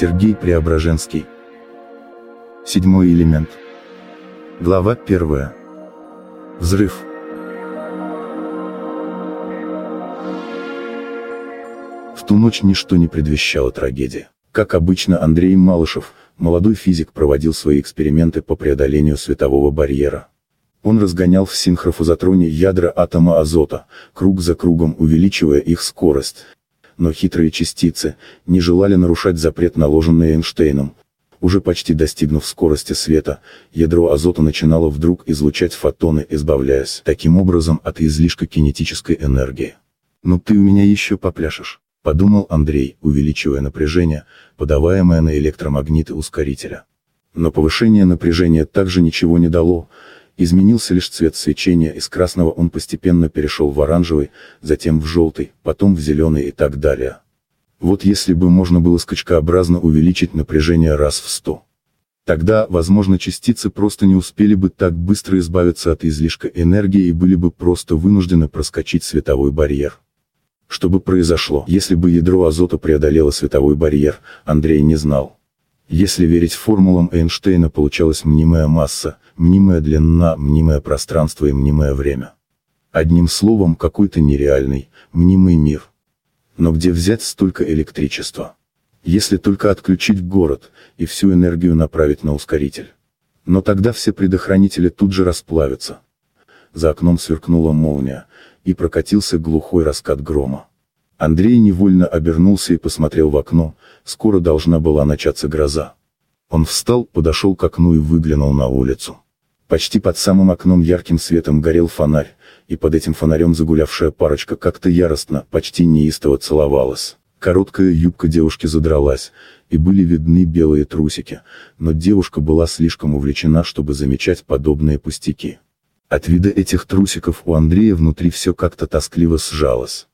Сергей Преображенский. Седьмой элемент. Глава первая. Взрыв. В ту ночь ничто не предвещало трагедии. Как обычно Андрей Малышев, молодой физик проводил свои эксперименты по преодолению светового барьера. Он разгонял в синхрофазотроне ядра атома азота, круг за кругом увеличивая их скорость. Но хитрые частицы не желали нарушать запрет, наложенный Эйнштейном. Уже почти достигнув скорости света, ядро азота начинало вдруг излучать фотоны, избавляясь таким образом от излишка кинетической энергии. «Ну ты у меня еще попляшешь», — подумал Андрей, увеличивая напряжение, подаваемое на электромагниты ускорителя. Но повышение напряжения также ничего не дало, Изменился лишь цвет свечения, из красного он постепенно перешел в оранжевый, затем в желтый, потом в зеленый и так далее. Вот если бы можно было скачкообразно увеличить напряжение раз в сто. Тогда, возможно, частицы просто не успели бы так быстро избавиться от излишка энергии и были бы просто вынуждены проскочить световой барьер. Что бы произошло, если бы ядро азота преодолело световой барьер, Андрей не знал. Если верить формулам Эйнштейна получалась мнимая масса, мнимая длина, мнимое пространство и мнимое время. Одним словом, какой-то нереальный, мнимый мир. Но где взять столько электричества? Если только отключить город, и всю энергию направить на ускоритель. Но тогда все предохранители тут же расплавятся. За окном сверкнула молния, и прокатился глухой раскат грома. Андрей невольно обернулся и посмотрел в окно, скоро должна была начаться гроза. Он встал, подошел к окну и выглянул на улицу. Почти под самым окном ярким светом горел фонарь, и под этим фонарем загулявшая парочка как-то яростно, почти неистово целовалась. Короткая юбка девушки задралась, и были видны белые трусики, но девушка была слишком увлечена, чтобы замечать подобные пустяки. От вида этих трусиков у Андрея внутри все как-то тоскливо сжалось.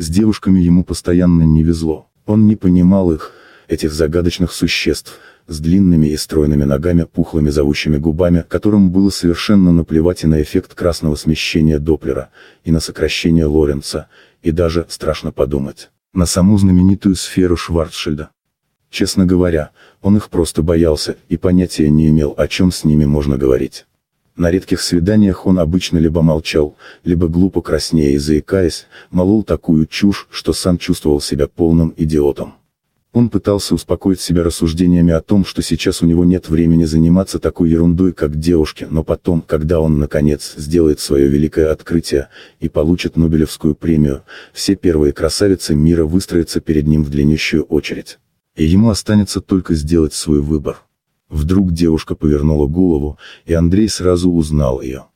С девушками ему постоянно не везло. Он не понимал их, этих загадочных существ, с длинными и стройными ногами, пухлыми зовущими губами, которым было совершенно наплевать и на эффект красного смещения Доплера, и на сокращение Лоренца, и даже, страшно подумать, на саму знаменитую сферу Шварцшильда. Честно говоря, он их просто боялся, и понятия не имел, о чем с ними можно говорить. На редких свиданиях он обычно либо молчал, либо глупо краснея и заикаясь, молол такую чушь, что сам чувствовал себя полным идиотом. Он пытался успокоить себя рассуждениями о том, что сейчас у него нет времени заниматься такой ерундой, как девушки, но потом, когда он, наконец, сделает свое великое открытие, и получит Нобелевскую премию, все первые красавицы мира выстроятся перед ним в длиннющую очередь. И ему останется только сделать свой выбор. Вдруг девушка повернула голову, и Андрей сразу узнал ее.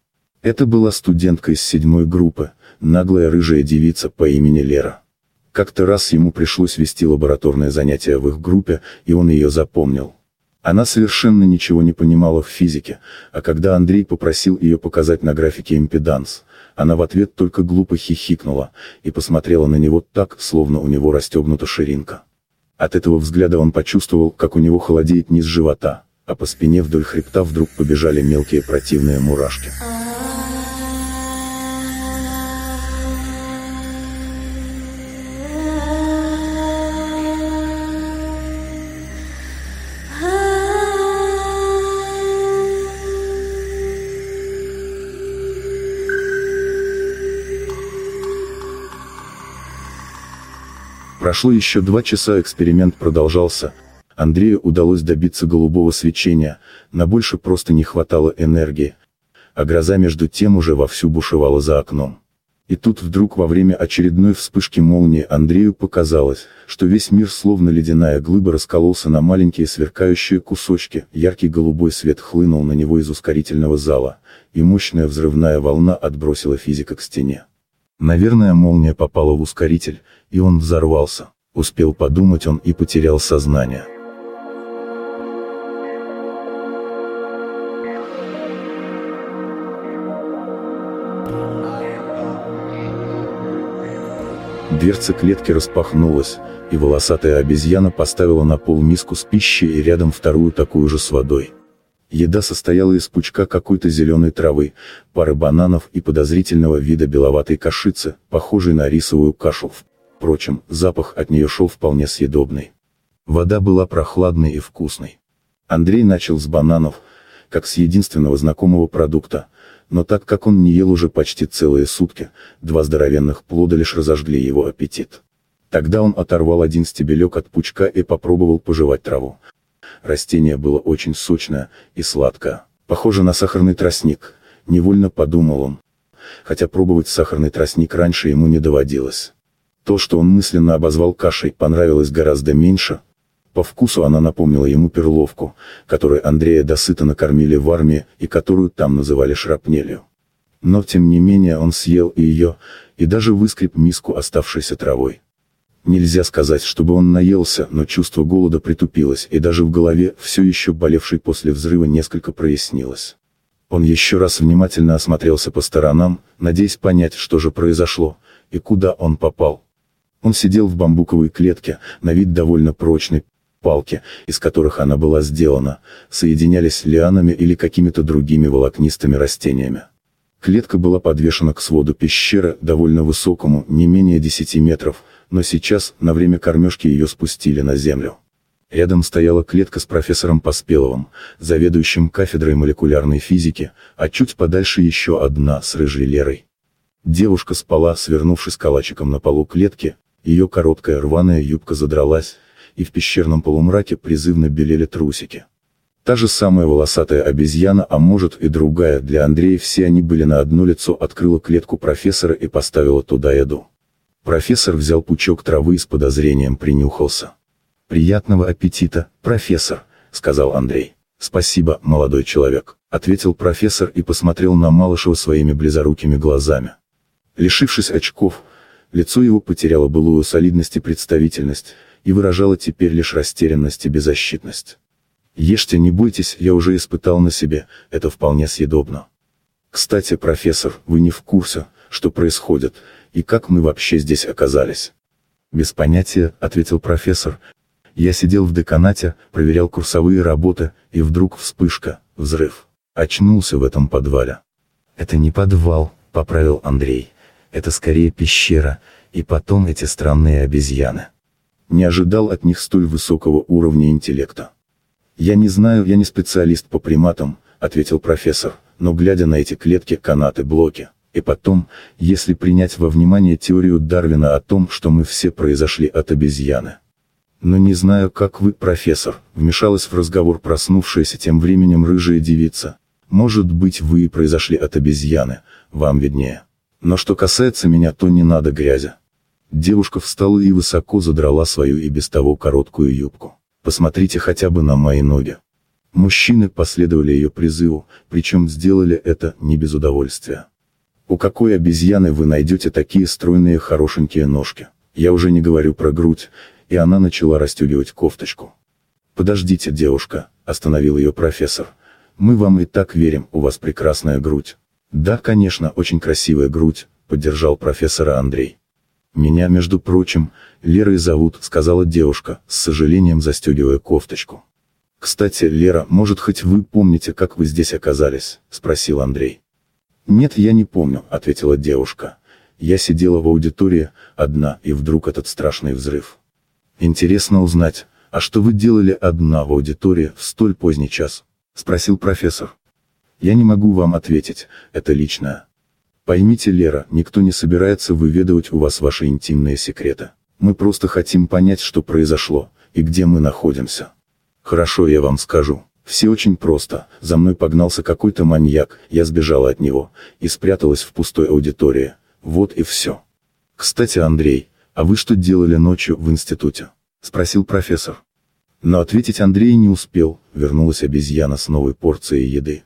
Это была студентка из седьмой группы, наглая рыжая девица по имени Лера. Как-то раз ему пришлось вести лабораторное занятие в их группе, и он ее запомнил. Она совершенно ничего не понимала в физике, а когда Андрей попросил ее показать на графике импеданс, она в ответ только глупо хихикнула, и посмотрела на него так, словно у него расстегнута ширинка. От этого взгляда он почувствовал, как у него холодеет низ живота, а по спине вдоль хребта вдруг побежали мелкие противные мурашки. Прошло еще два часа эксперимент продолжался, Андрею удалось добиться голубого свечения, на больше просто не хватало энергии. А гроза между тем уже вовсю бушевала за окном. И тут вдруг во время очередной вспышки молнии Андрею показалось, что весь мир словно ледяная глыба раскололся на маленькие сверкающие кусочки, яркий голубой свет хлынул на него из ускорительного зала, и мощная взрывная волна отбросила физика к стене. Наверное молния попала в ускоритель, и он взорвался, успел подумать он и потерял сознание. Дверца клетки распахнулась, и волосатая обезьяна поставила на пол миску с пищей и рядом вторую такую же с водой. Еда состояла из пучка какой-то зеленой травы, пары бананов и подозрительного вида беловатой кашицы, похожей на рисовую кашу. Впрочем, запах от нее шел вполне съедобный. Вода была прохладной и вкусной. Андрей начал с бананов, как с единственного знакомого продукта, но так как он не ел уже почти целые сутки, два здоровенных плода лишь разожгли его аппетит. Тогда он оторвал один стебелек от пучка и попробовал пожевать траву. Растение было очень сочное и сладкое, похоже на сахарный тростник, невольно подумал он. Хотя пробовать сахарный тростник раньше ему не доводилось. То, что он мысленно обозвал кашей, понравилось гораздо меньше, по вкусу она напомнила ему перловку, которой Андрея досыта накормили в армии и которую там называли шрапнелью. Но тем не менее он съел и ее, и даже выскреб миску оставшейся травой. Нельзя сказать, чтобы он наелся, но чувство голода притупилось, и даже в голове, все еще болевшей после взрыва, несколько прояснилось. Он еще раз внимательно осмотрелся по сторонам, надеясь понять, что же произошло, и куда он попал. Он сидел в бамбуковой клетке, на вид довольно прочной, палки, из которых она была сделана, соединялись лианами или какими-то другими волокнистыми растениями. Клетка была подвешена к своду пещеры, довольно высокому, не менее 10 метров, но сейчас, на время кормежки ее спустили на землю. Рядом стояла клетка с профессором Поспеловым, заведующим кафедрой молекулярной физики, а чуть подальше еще одна с рыжей Лерой. Девушка спала, свернувшись калачиком на полу клетки, ее короткая рваная юбка задралась, и в пещерном полумраке призывно белели трусики. Та же самая волосатая обезьяна, а может и другая, для Андрея все они были на одно лицо, открыла клетку профессора и поставила туда еду. Профессор взял пучок травы и с подозрением принюхался. «Приятного аппетита, профессор», — сказал Андрей. «Спасибо, молодой человек», — ответил профессор и посмотрел на Малышева своими близорукими глазами. Лишившись очков, лицо его потеряло былую солидность и представительность, и выражала теперь лишь растерянность и беззащитность. Ешьте не бойтесь, я уже испытал на себе, это вполне съедобно. Кстати, профессор, вы не в курсе, что происходит, и как мы вообще здесь оказались? Без понятия, ответил профессор. Я сидел в деканате, проверял курсовые работы, и вдруг вспышка, взрыв. Очнулся в этом подвале. Это не подвал, поправил Андрей. Это скорее пещера, и потом эти странные обезьяны не ожидал от них столь высокого уровня интеллекта. «Я не знаю, я не специалист по приматам», — ответил профессор, «но глядя на эти клетки, канаты, блоки, и потом, если принять во внимание теорию Дарвина о том, что мы все произошли от обезьяны. Но не знаю, как вы, профессор, вмешалась в разговор проснувшаяся тем временем рыжая девица. Может быть вы и произошли от обезьяны, вам виднее. Но что касается меня, то не надо грязи. Девушка встала и высоко задрала свою и без того короткую юбку. Посмотрите хотя бы на мои ноги. Мужчины последовали ее призыву, причем сделали это не без удовольствия. У какой обезьяны вы найдете такие стройные хорошенькие ножки? Я уже не говорю про грудь, и она начала расстегивать кофточку. Подождите, девушка, остановил ее профессор. Мы вам и так верим, у вас прекрасная грудь. Да, конечно, очень красивая грудь, поддержал профессора Андрей. «Меня, между прочим, Лерой зовут», — сказала девушка, с сожалением застегивая кофточку. «Кстати, Лера, может хоть вы помните, как вы здесь оказались?» — спросил Андрей. «Нет, я не помню», — ответила девушка. «Я сидела в аудитории, одна, и вдруг этот страшный взрыв. Интересно узнать, а что вы делали одна в аудитории в столь поздний час?» — спросил профессор. «Я не могу вам ответить, это личное. Поймите, Лера, никто не собирается выведывать у вас ваши интимные секреты. Мы просто хотим понять, что произошло, и где мы находимся. Хорошо, я вам скажу. Все очень просто. За мной погнался какой-то маньяк, я сбежала от него, и спряталась в пустой аудитории. Вот и все. Кстати, Андрей, а вы что делали ночью в институте? Спросил профессор. Но ответить Андрей не успел, вернулась обезьяна с новой порцией еды.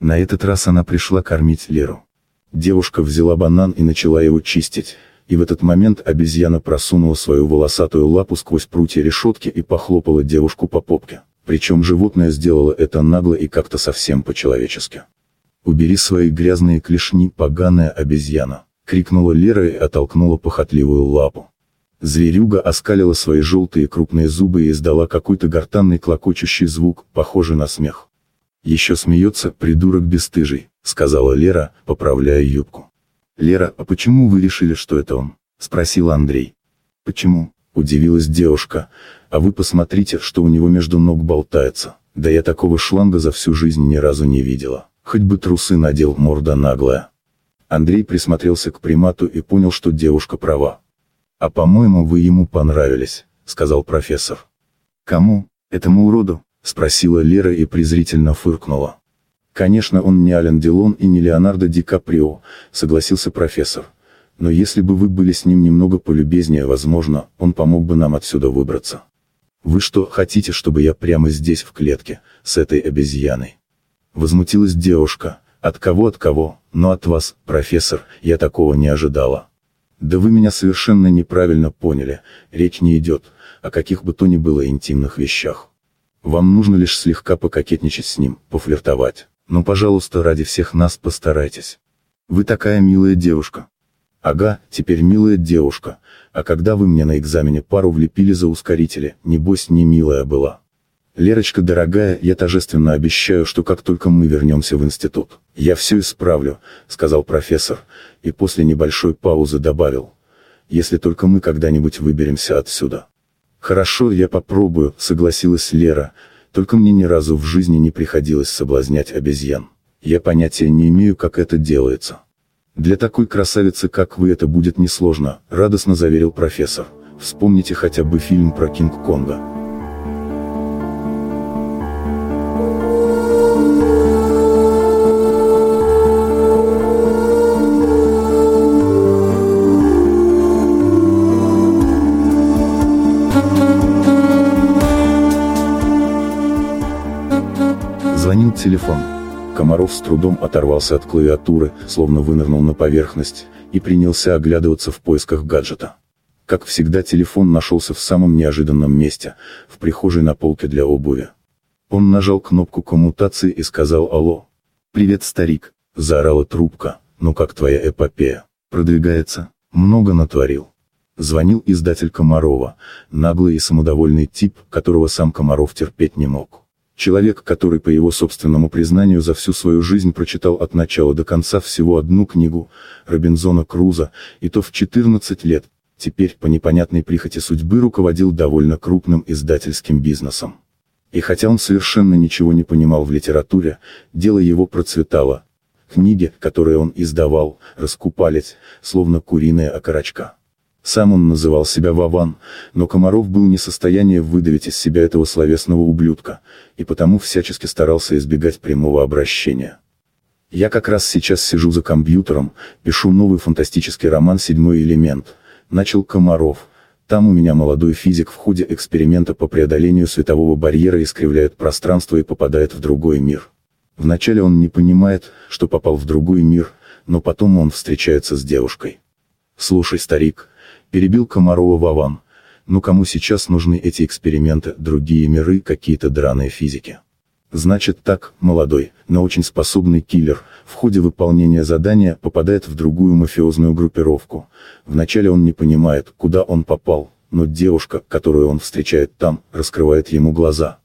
На этот раз она пришла кормить Леру. Девушка взяла банан и начала его чистить, и в этот момент обезьяна просунула свою волосатую лапу сквозь прутья решетки и похлопала девушку по попке. Причем животное сделало это нагло и как-то совсем по-человечески. «Убери свои грязные клешни, поганая обезьяна!» — крикнула Лера и оттолкнула похотливую лапу. Зверюга оскалила свои желтые крупные зубы и издала какой-то гортанный клокочущий звук, похожий на смех. Еще смеется, придурок бесстыжий, сказала Лера, поправляя юбку. Лера, а почему вы решили, что это он? Спросил Андрей. Почему? Удивилась девушка. А вы посмотрите, что у него между ног болтается. Да я такого шланга за всю жизнь ни разу не видела. Хоть бы трусы надел, морда наглая. Андрей присмотрелся к примату и понял, что девушка права. «А по-моему, вы ему понравились», — сказал профессор. «Кому? Этому уроду?» — спросила Лера и презрительно фыркнула. «Конечно, он не Ален Делон и не Леонардо Ди Каприо», — согласился профессор. «Но если бы вы были с ним немного полюбезнее, возможно, он помог бы нам отсюда выбраться». «Вы что, хотите, чтобы я прямо здесь в клетке, с этой обезьяной?» Возмутилась девушка. «От кого от кого, но от вас, профессор, я такого не ожидала». «Да вы меня совершенно неправильно поняли, речь не идет, о каких бы то ни было интимных вещах. Вам нужно лишь слегка пококетничать с ним, пофлиртовать. Но, пожалуйста, ради всех нас постарайтесь. Вы такая милая девушка. Ага, теперь милая девушка, а когда вы мне на экзамене пару влепили за ускорители, небось не милая была. Лерочка дорогая, я торжественно обещаю, что как только мы вернемся в институт, я все исправлю, сказал профессор, и после небольшой паузы добавил. Если только мы когда-нибудь выберемся отсюда. Хорошо, я попробую, согласилась Лера, только мне ни разу в жизни не приходилось соблазнять обезьян. Я понятия не имею, как это делается. Для такой красавицы, как вы, это будет несложно, радостно заверил профессор. Вспомните хотя бы фильм про Кинг-Конга. Звонил телефон. Комаров с трудом оторвался от клавиатуры, словно вынырнул на поверхность, и принялся оглядываться в поисках гаджета. Как всегда телефон нашелся в самом неожиданном месте, в прихожей на полке для обуви. Он нажал кнопку коммутации и сказал «Алло». «Привет, старик», — заорала трубка, «ну как твоя эпопея? Продвигается? Много натворил». Звонил издатель Комарова, наглый и самодовольный тип, которого сам Комаров терпеть не мог. Человек, который по его собственному признанию за всю свою жизнь прочитал от начала до конца всего одну книгу, Робинзона Круза, и то в 14 лет, теперь по непонятной прихоти судьбы руководил довольно крупным издательским бизнесом. И хотя он совершенно ничего не понимал в литературе, дело его процветало. Книги, которые он издавал, раскупались, словно куриная окорочка. Сам он называл себя Вован, но Комаров был не в состоянии выдавить из себя этого словесного ублюдка, и потому всячески старался избегать прямого обращения. Я как раз сейчас сижу за компьютером, пишу новый фантастический роман «Седьмой элемент», начал Комаров. Там у меня молодой физик в ходе эксперимента по преодолению светового барьера искривляет пространство и попадает в другой мир. Вначале он не понимает, что попал в другой мир, но потом он встречается с девушкой. «Слушай, старик», Перебил Комарова Вован. Ну кому сейчас нужны эти эксперименты, другие миры, какие-то драные физики? Значит так, молодой, но очень способный киллер, в ходе выполнения задания попадает в другую мафиозную группировку. Вначале он не понимает, куда он попал, но девушка, которую он встречает там, раскрывает ему глаза.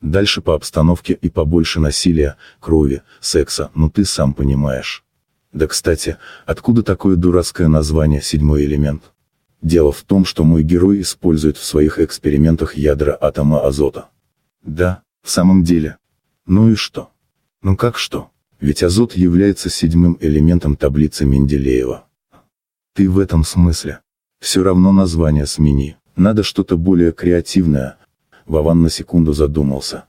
Дальше по обстановке и побольше насилия, крови, секса, ну ты сам понимаешь. Да кстати, откуда такое дурацкое название «седьмой элемент»? Дело в том, что мой герой использует в своих экспериментах ядра атома азота. Да, в самом деле. Ну и что? Ну как что? Ведь азот является седьмым элементом таблицы Менделеева. Ты в этом смысле. Все равно название смени, надо что-то более креативное. Вован на секунду задумался.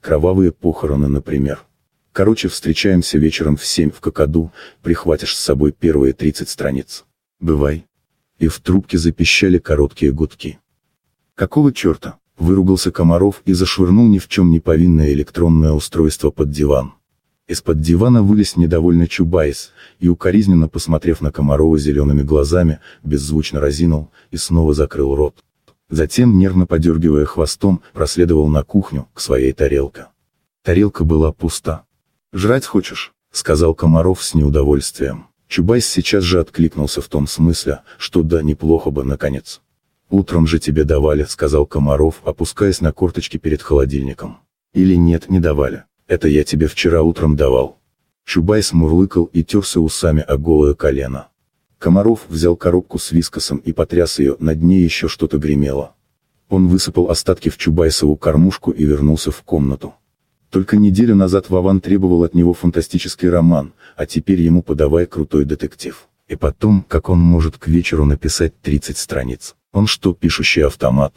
Кровавые похороны, например. Короче, встречаемся вечером в семь в Кокоду, прихватишь с собой первые 30 страниц. Бывай и в трубке запищали короткие гудки. «Какого черта?» – выругался Комаров и зашвырнул ни в чем не повинное электронное устройство под диван. Из-под дивана вылез недовольный Чубайс, и укоризненно посмотрев на Комарова зелеными глазами, беззвучно разинул, и снова закрыл рот. Затем, нервно подергивая хвостом, проследовал на кухню, к своей тарелке. Тарелка была пуста. «Жрать хочешь?» – сказал Комаров с неудовольствием. Чубайс сейчас же откликнулся в том смысле, что да, неплохо бы, наконец. «Утром же тебе давали», — сказал Комаров, опускаясь на корточки перед холодильником. «Или нет, не давали. Это я тебе вчера утром давал». Чубайс мурлыкал и терся усами о голое колено. Комаров взял коробку с вискосом и потряс ее, на дне еще что-то гремело. Он высыпал остатки в Чубайсову кормушку и вернулся в комнату. Только неделю назад Вован требовал от него фантастический роман, а теперь ему подавай крутой детектив. И потом, как он может к вечеру написать 30 страниц? Он что, пишущий автомат?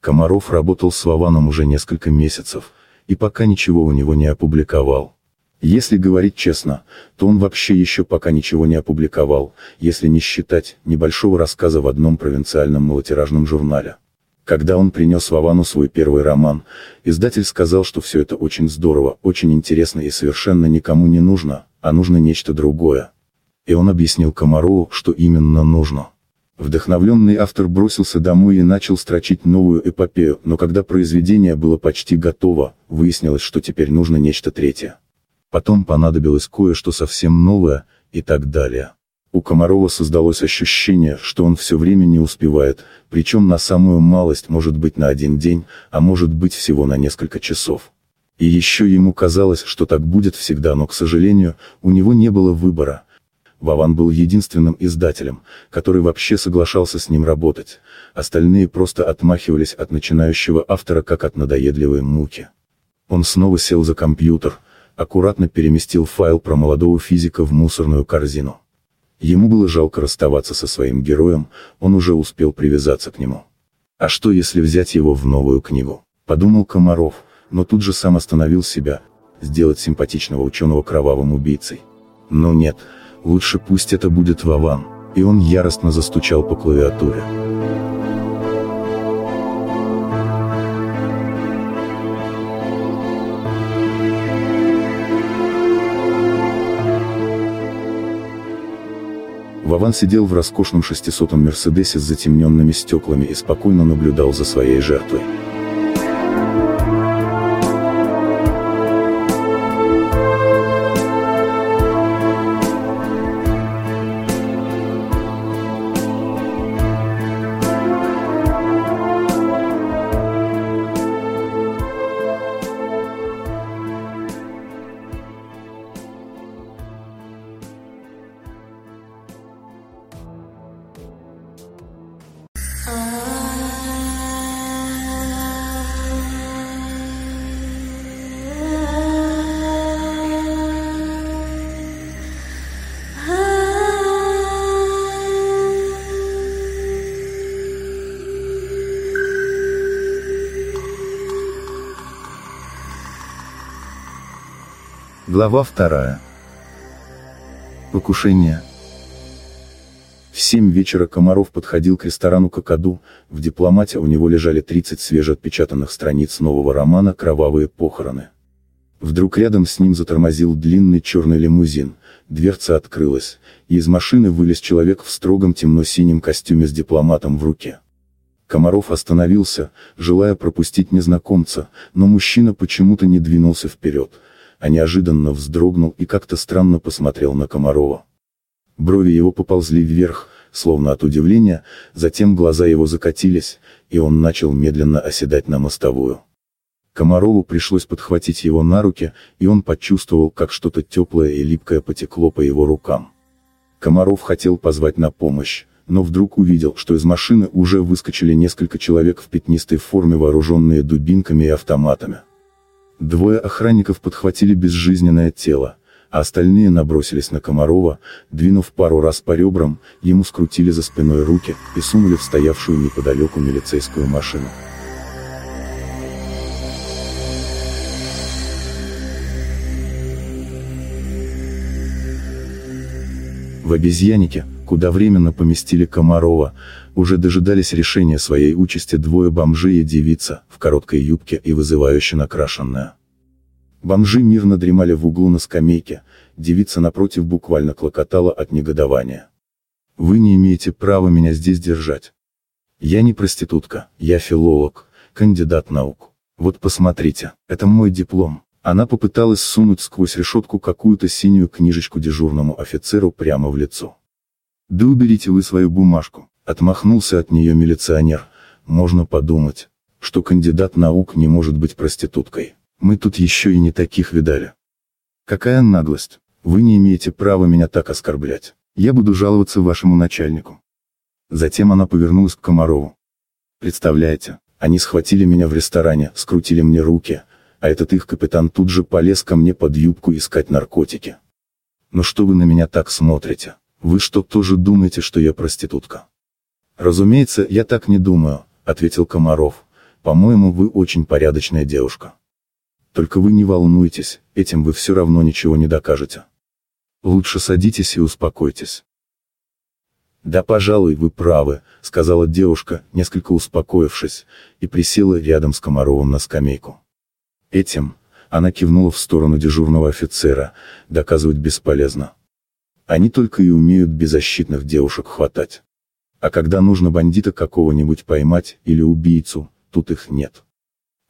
Комаров работал с Вованом уже несколько месяцев, и пока ничего у него не опубликовал. Если говорить честно, то он вообще еще пока ничего не опубликовал, если не считать небольшого рассказа в одном провинциальном малотиражном журнале. Когда он принес Вовану свой первый роман, издатель сказал, что все это очень здорово, очень интересно и совершенно никому не нужно, а нужно нечто другое. И он объяснил Комарову, что именно нужно. Вдохновленный автор бросился домой и начал строчить новую эпопею, но когда произведение было почти готово, выяснилось, что теперь нужно нечто третье. Потом понадобилось кое-что совсем новое, и так далее. У Комарова создалось ощущение, что он все время не успевает, причем на самую малость может быть на один день, а может быть всего на несколько часов. И еще ему казалось, что так будет всегда, но, к сожалению, у него не было выбора. Вован был единственным издателем, который вообще соглашался с ним работать, остальные просто отмахивались от начинающего автора как от надоедливой муки. Он снова сел за компьютер, аккуратно переместил файл про молодого физика в мусорную корзину. Ему было жалко расставаться со своим героем, он уже успел привязаться к нему. А что если взять его в новую книгу? Подумал Комаров, но тут же сам остановил себя, сделать симпатичного ученого кровавым убийцей. Но нет, лучше пусть это будет Вован, и он яростно застучал по клавиатуре. Вован сидел в роскошном шестисотом Мерседесе с затемненными стеклами и спокойно наблюдал за своей жертвой. Глава вторая. Покушение. В семь вечера Комаров подходил к ресторану «Кокоду», в дипломате у него лежали 30 свежеотпечатанных страниц нового романа «Кровавые похороны». Вдруг рядом с ним затормозил длинный черный лимузин, дверца открылась, и из машины вылез человек в строгом темно-синем костюме с дипломатом в руке. Комаров остановился, желая пропустить незнакомца, но мужчина почему-то не двинулся вперед, а неожиданно вздрогнул и как-то странно посмотрел на Комарова. Брови его поползли вверх, словно от удивления, затем глаза его закатились, и он начал медленно оседать на мостовую. Комарову пришлось подхватить его на руки, и он почувствовал, как что-то теплое и липкое потекло по его рукам. Комаров хотел позвать на помощь, но вдруг увидел, что из машины уже выскочили несколько человек в пятнистой форме, вооруженные дубинками и автоматами. Двое охранников подхватили безжизненное тело, а остальные набросились на Комарова, двинув пару раз по ребрам, ему скрутили за спиной руки и сунули в стоявшую неподалеку милицейскую машину. В обезьяннике, куда временно поместили Комарова, уже дожидались решения своей участи двое бомжей и девица, в короткой юбке и вызывающе накрашенная. Бомжи мирно дремали в углу на скамейке, девица напротив буквально клокотала от негодования. Вы не имеете права меня здесь держать. Я не проститутка, я филолог, кандидат наук. Вот посмотрите, это мой диплом. Она попыталась сунуть сквозь решетку какую-то синюю книжечку дежурному офицеру прямо в лицо. Да уберите вы свою бумажку, отмахнулся от нее милиционер. Можно подумать, что кандидат наук не может быть проституткой. Мы тут еще и не таких видали. Какая наглость, вы не имеете права меня так оскорблять. Я буду жаловаться вашему начальнику. Затем она повернулась к Комарову. Представляете, они схватили меня в ресторане, скрутили мне руки, а этот их капитан тут же полез ко мне под юбку искать наркотики. Ну что вы на меня так смотрите? Вы что, тоже думаете, что я проститутка? Разумеется, я так не думаю, ответил Комаров. По-моему, вы очень порядочная девушка. Только вы не волнуйтесь, этим вы все равно ничего не докажете. Лучше садитесь и успокойтесь. Да, пожалуй, вы правы, сказала девушка, несколько успокоившись, и присела рядом с Комаровым на скамейку. Этим, она кивнула в сторону дежурного офицера, доказывать бесполезно. Они только и умеют беззащитных девушек хватать. А когда нужно бандита какого-нибудь поймать, или убийцу, тут их нет.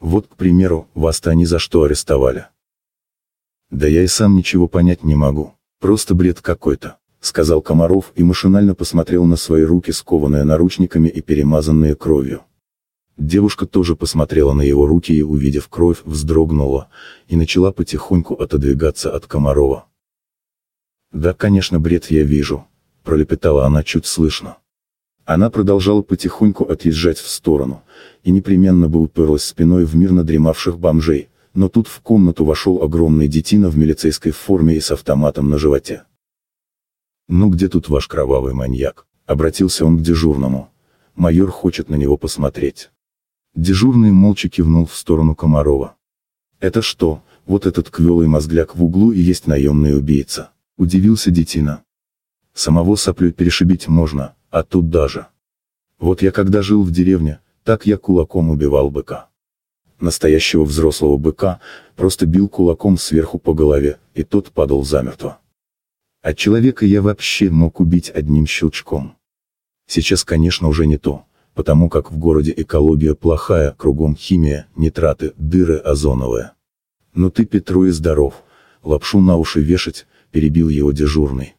Вот, к примеру, вас-то они за что арестовали. Да я и сам ничего понять не могу, просто бред какой-то, сказал Комаров и машинально посмотрел на свои руки, скованные наручниками и перемазанные кровью. Девушка тоже посмотрела на его руки и, увидев кровь, вздрогнула, и начала потихоньку отодвигаться от Комарова. «Да, конечно, бред я вижу», — пролепетала она чуть слышно. Она продолжала потихоньку отъезжать в сторону, и непременно бы уперлась спиной в мирно дремавших бомжей, но тут в комнату вошел огромный детина в милицейской форме и с автоматом на животе. «Ну где тут ваш кровавый маньяк?» — обратился он к дежурному. Майор хочет на него посмотреть. Дежурный молча кивнул в сторону Комарова. «Это что, вот этот квелый мозгляк в углу и есть наемный убийца?» – удивился Детина. «Самого соплю перешибить можно, а тут даже. Вот я когда жил в деревне, так я кулаком убивал быка. Настоящего взрослого быка, просто бил кулаком сверху по голове, и тот падал замертво. А человека я вообще мог убить одним щелчком. Сейчас конечно уже не то, потому как в городе экология плохая, кругом химия, нитраты, дыры озоновые. Ну ты, Петру, и здоров. Лапшу на уши вешать, перебил его дежурный.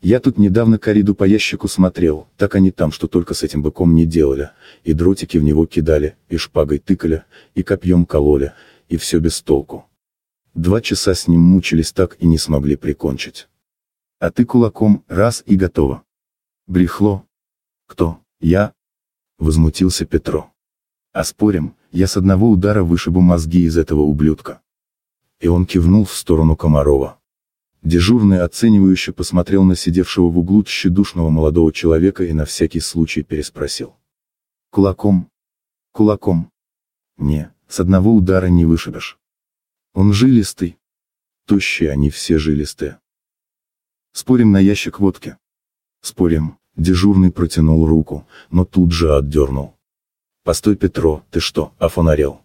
Я тут недавно кориду по ящику смотрел, так они там что только с этим быком не делали, и дротики в него кидали, и шпагой тыкали, и копьем кололи, и все без толку. Два часа с ним мучились так и не смогли прикончить. А ты кулаком, раз и готово. Брехло. Кто? Я? Возмутился Петро. А спорим, я с одного удара вышибу мозги из этого ублюдка. И он кивнул в сторону Комарова. Дежурный оценивающе посмотрел на сидевшего в углу тщедушного молодого человека и на всякий случай переспросил. Кулаком? Кулаком? Не, с одного удара не вышибешь. Он жилистый. Тощие они все жилистые. Спорим на ящик водки? Спорим. Дежурный протянул руку, но тут же отдернул. «Постой, Петро, ты что, офонарел?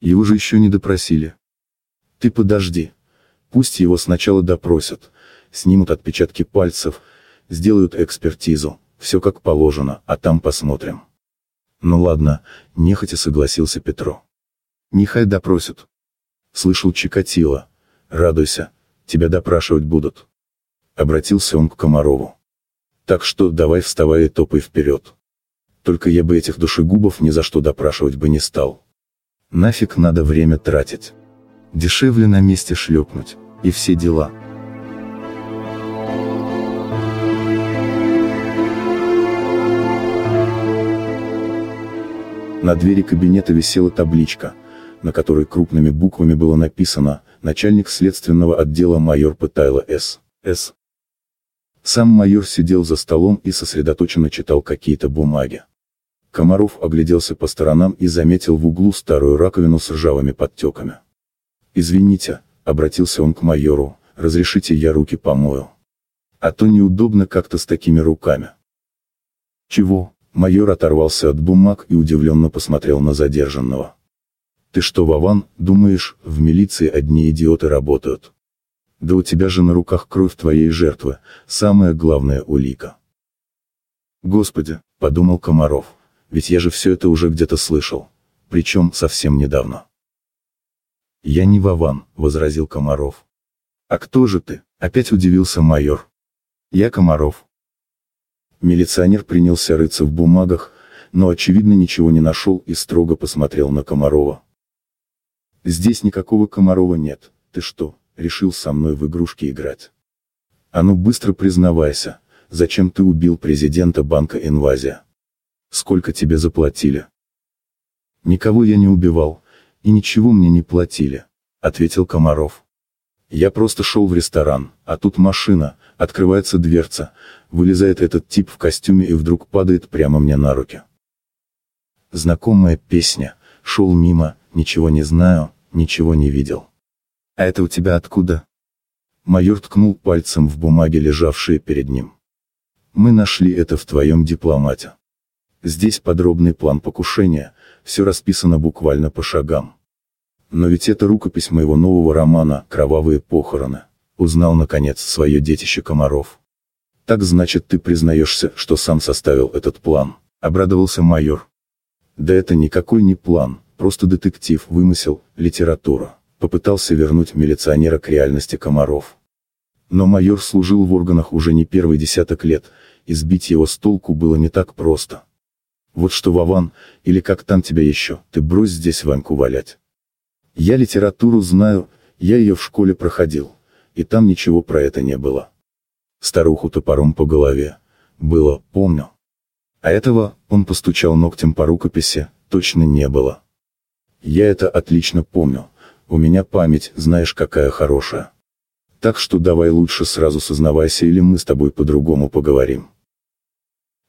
Его же еще не допросили. Ты подожди. Пусть его сначала допросят, снимут отпечатки пальцев, сделают экспертизу, все как положено, а там посмотрим». «Ну ладно», – нехотя согласился Петро. «Нехай допросят». Слышал Чикатило. «Радуйся, тебя допрашивать будут». Обратился он к Комарову. Так что давай вставай и топай вперед. Только я бы этих душегубов ни за что допрашивать бы не стал. Нафиг надо время тратить. Дешевле на месте шлепнуть, и все дела. На двери кабинета висела табличка, на которой крупными буквами было написано «Начальник следственного отдела майор Пытайло С. С. Сам майор сидел за столом и сосредоточенно читал какие-то бумаги. Комаров огляделся по сторонам и заметил в углу старую раковину с ржавыми подтеками. «Извините», — обратился он к майору, — «разрешите я руки помою? А то неудобно как-то с такими руками». «Чего?» — майор оторвался от бумаг и удивленно посмотрел на задержанного. «Ты что, Вован, думаешь, в милиции одни идиоты работают?» Да у тебя же на руках кровь твоей жертвы, самая главная улика. Господи, подумал Комаров, ведь я же все это уже где-то слышал, причем совсем недавно. Я не Вован, возразил Комаров. А кто же ты? Опять удивился майор. Я Комаров. Милиционер принялся рыться в бумагах, но очевидно ничего не нашел и строго посмотрел на Комарова. Здесь никакого Комарова нет, ты что, решил со мной в игрушки играть. А ну быстро признавайся, зачем ты убил президента банка «Инвазия»? Сколько тебе заплатили? Никого я не убивал, и ничего мне не платили, ответил Комаров. Я просто шел в ресторан, а тут машина, открывается дверца, вылезает этот тип в костюме и вдруг падает прямо мне на руки. Знакомая песня, шел мимо, ничего не знаю, ничего не видел. А это у тебя откуда? Майор ткнул пальцем в бумаги, лежавшие перед ним. Мы нашли это в твоем дипломате. Здесь подробный план покушения, все расписано буквально по шагам. Но ведь это рукопись моего нового романа «Кровавые похороны», узнал наконец свое детище Комаров. Так значит ты признаешься, что сам составил этот план, обрадовался майор. Да это никакой не план, просто детектив, вымысел, литература попытался вернуть милиционера к реальности Комаров. Но майор служил в органах уже не первый десяток лет, и сбить его с толку было не так просто. Вот что, Вован, или как там тебя еще, ты брось здесь Ваньку валять. Я литературу знаю, я ее в школе проходил, и там ничего про это не было. Старуху топором по голове. Было, помню. А этого, он постучал ногтем по рукописи, точно не было. Я это отлично помню, у меня память, знаешь, какая хорошая. Так что давай лучше сразу сознавайся или мы с тобой по-другому поговорим.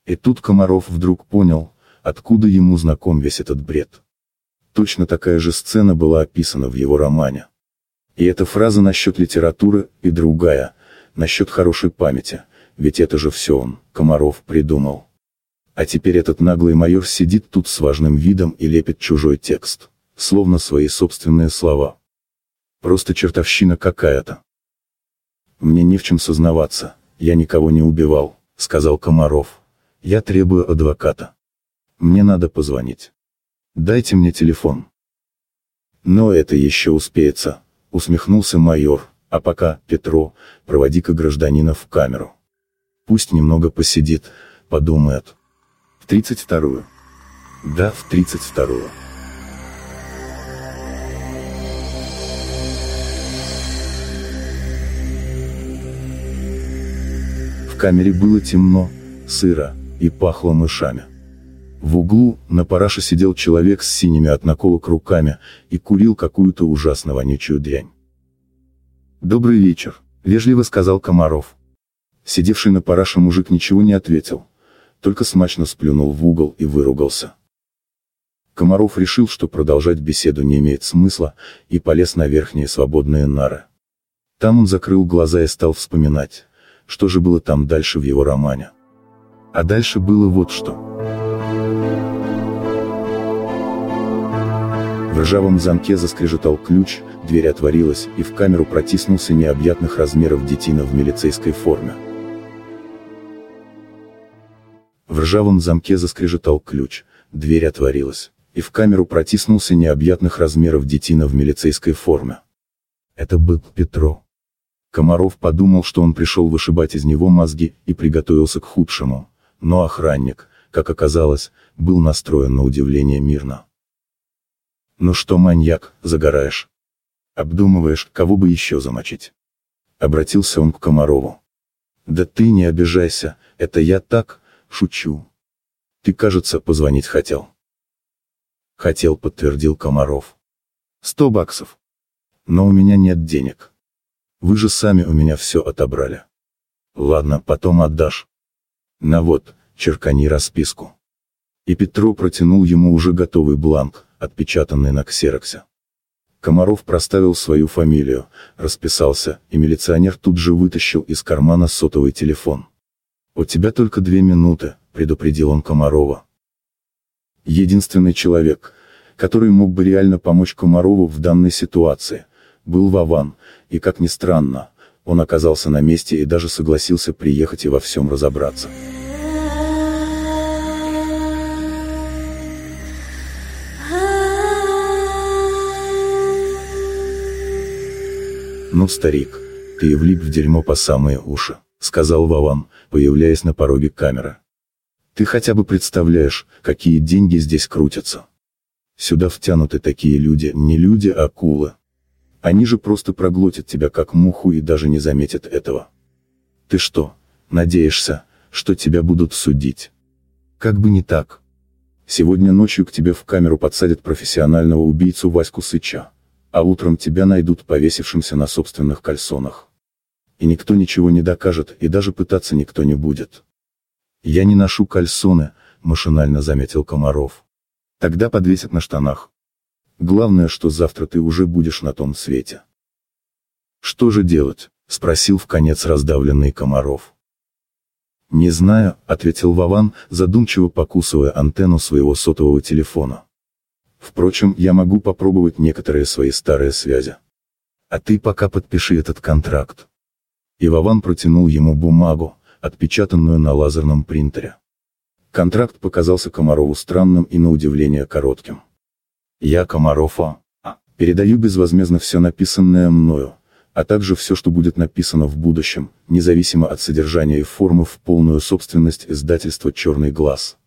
И тут Комаров вдруг понял, откуда ему знаком весь этот бред. Точно такая же сцена была описана в его романе. И эта фраза насчет литературы, и другая, насчет хорошей памяти, ведь это же все он, Комаров, придумал. А теперь этот наглый майор сидит тут с важным видом и лепит чужой текст словно свои собственные слова. Просто чертовщина какая-то. Мне не в чем сознаваться, я никого не убивал, сказал Комаров. Я требую адвоката. Мне надо позвонить. Дайте мне телефон. Но это еще успеется, усмехнулся майор, а пока, Петро, проводи-ка гражданина в камеру. Пусть немного посидит, подумает. В тридцать вторую. Да, в тридцать вторую. камере было темно, сыро, и пахло мышами. В углу, на параше сидел человек с синими от наколок руками, и курил какую-то ужасно вонючую дрянь. «Добрый вечер», — вежливо сказал Комаров. Сидевший на параше мужик ничего не ответил, только смачно сплюнул в угол и выругался. Комаров решил, что продолжать беседу не имеет смысла, и полез на верхние свободные нары. Там он закрыл глаза и стал вспоминать что же было там дальше в его романе. А дальше было вот что. В ржавом замке заскрежетал ключ, дверь отворилась, и в камеру протиснулся необъятных размеров детина в милицейской форме. В ржавом замке заскрежетал ключ, дверь отворилась, и в камеру протиснулся необъятных размеров детина в милицейской форме. Это был Петро. Комаров подумал, что он пришел вышибать из него мозги, и приготовился к худшему. Но охранник, как оказалось, был настроен на удивление мирно. «Ну что, маньяк, загораешь? Обдумываешь, кого бы еще замочить?» Обратился он к Комарову. «Да ты не обижайся, это я так, шучу. Ты, кажется, позвонить хотел». «Хотел», подтвердил Комаров. «Сто баксов. Но у меня нет денег». Вы же сами у меня все отобрали. Ладно, потом отдашь. На вот, черкани расписку. И Петру протянул ему уже готовый бланк, отпечатанный на ксероксе. Комаров проставил свою фамилию, расписался, и милиционер тут же вытащил из кармана сотовый телефон. «У тебя только две минуты», — предупредил он Комарова. Единственный человек, который мог бы реально помочь Комарову в данной ситуации, был Вован, и как ни странно, он оказался на месте и даже согласился приехать и во всем разобраться. «Ну, старик, ты и влип в дерьмо по самые уши», — сказал Вован, появляясь на пороге камеры. «Ты хотя бы представляешь, какие деньги здесь крутятся? Сюда втянуты такие люди, не люди, а акулы. Они же просто проглотят тебя как муху и даже не заметят этого. Ты что, надеешься, что тебя будут судить? Как бы не так. Сегодня ночью к тебе в камеру подсадят профессионального убийцу Ваську Сыча, а утром тебя найдут повесившимся на собственных кальсонах. И никто ничего не докажет, и даже пытаться никто не будет. Я не ношу кальсоны, машинально заметил Комаров. Тогда подвесят на штанах. Главное, что завтра ты уже будешь на том свете. Что же делать? Спросил в конец раздавленный Комаров. «Не знаю», — ответил Вован, задумчиво покусывая антенну своего сотового телефона. «Впрочем, я могу попробовать некоторые свои старые связи. А ты пока подпиши этот контракт». И Вован протянул ему бумагу, отпечатанную на лазерном принтере. Контракт показался Комарову странным и на удивление коротким. «Я Комаров А. Передаю безвозмездно все написанное мною, а также все, что будет написано в будущем, независимо от содержания и формы в полную собственность издательства «Черный глаз».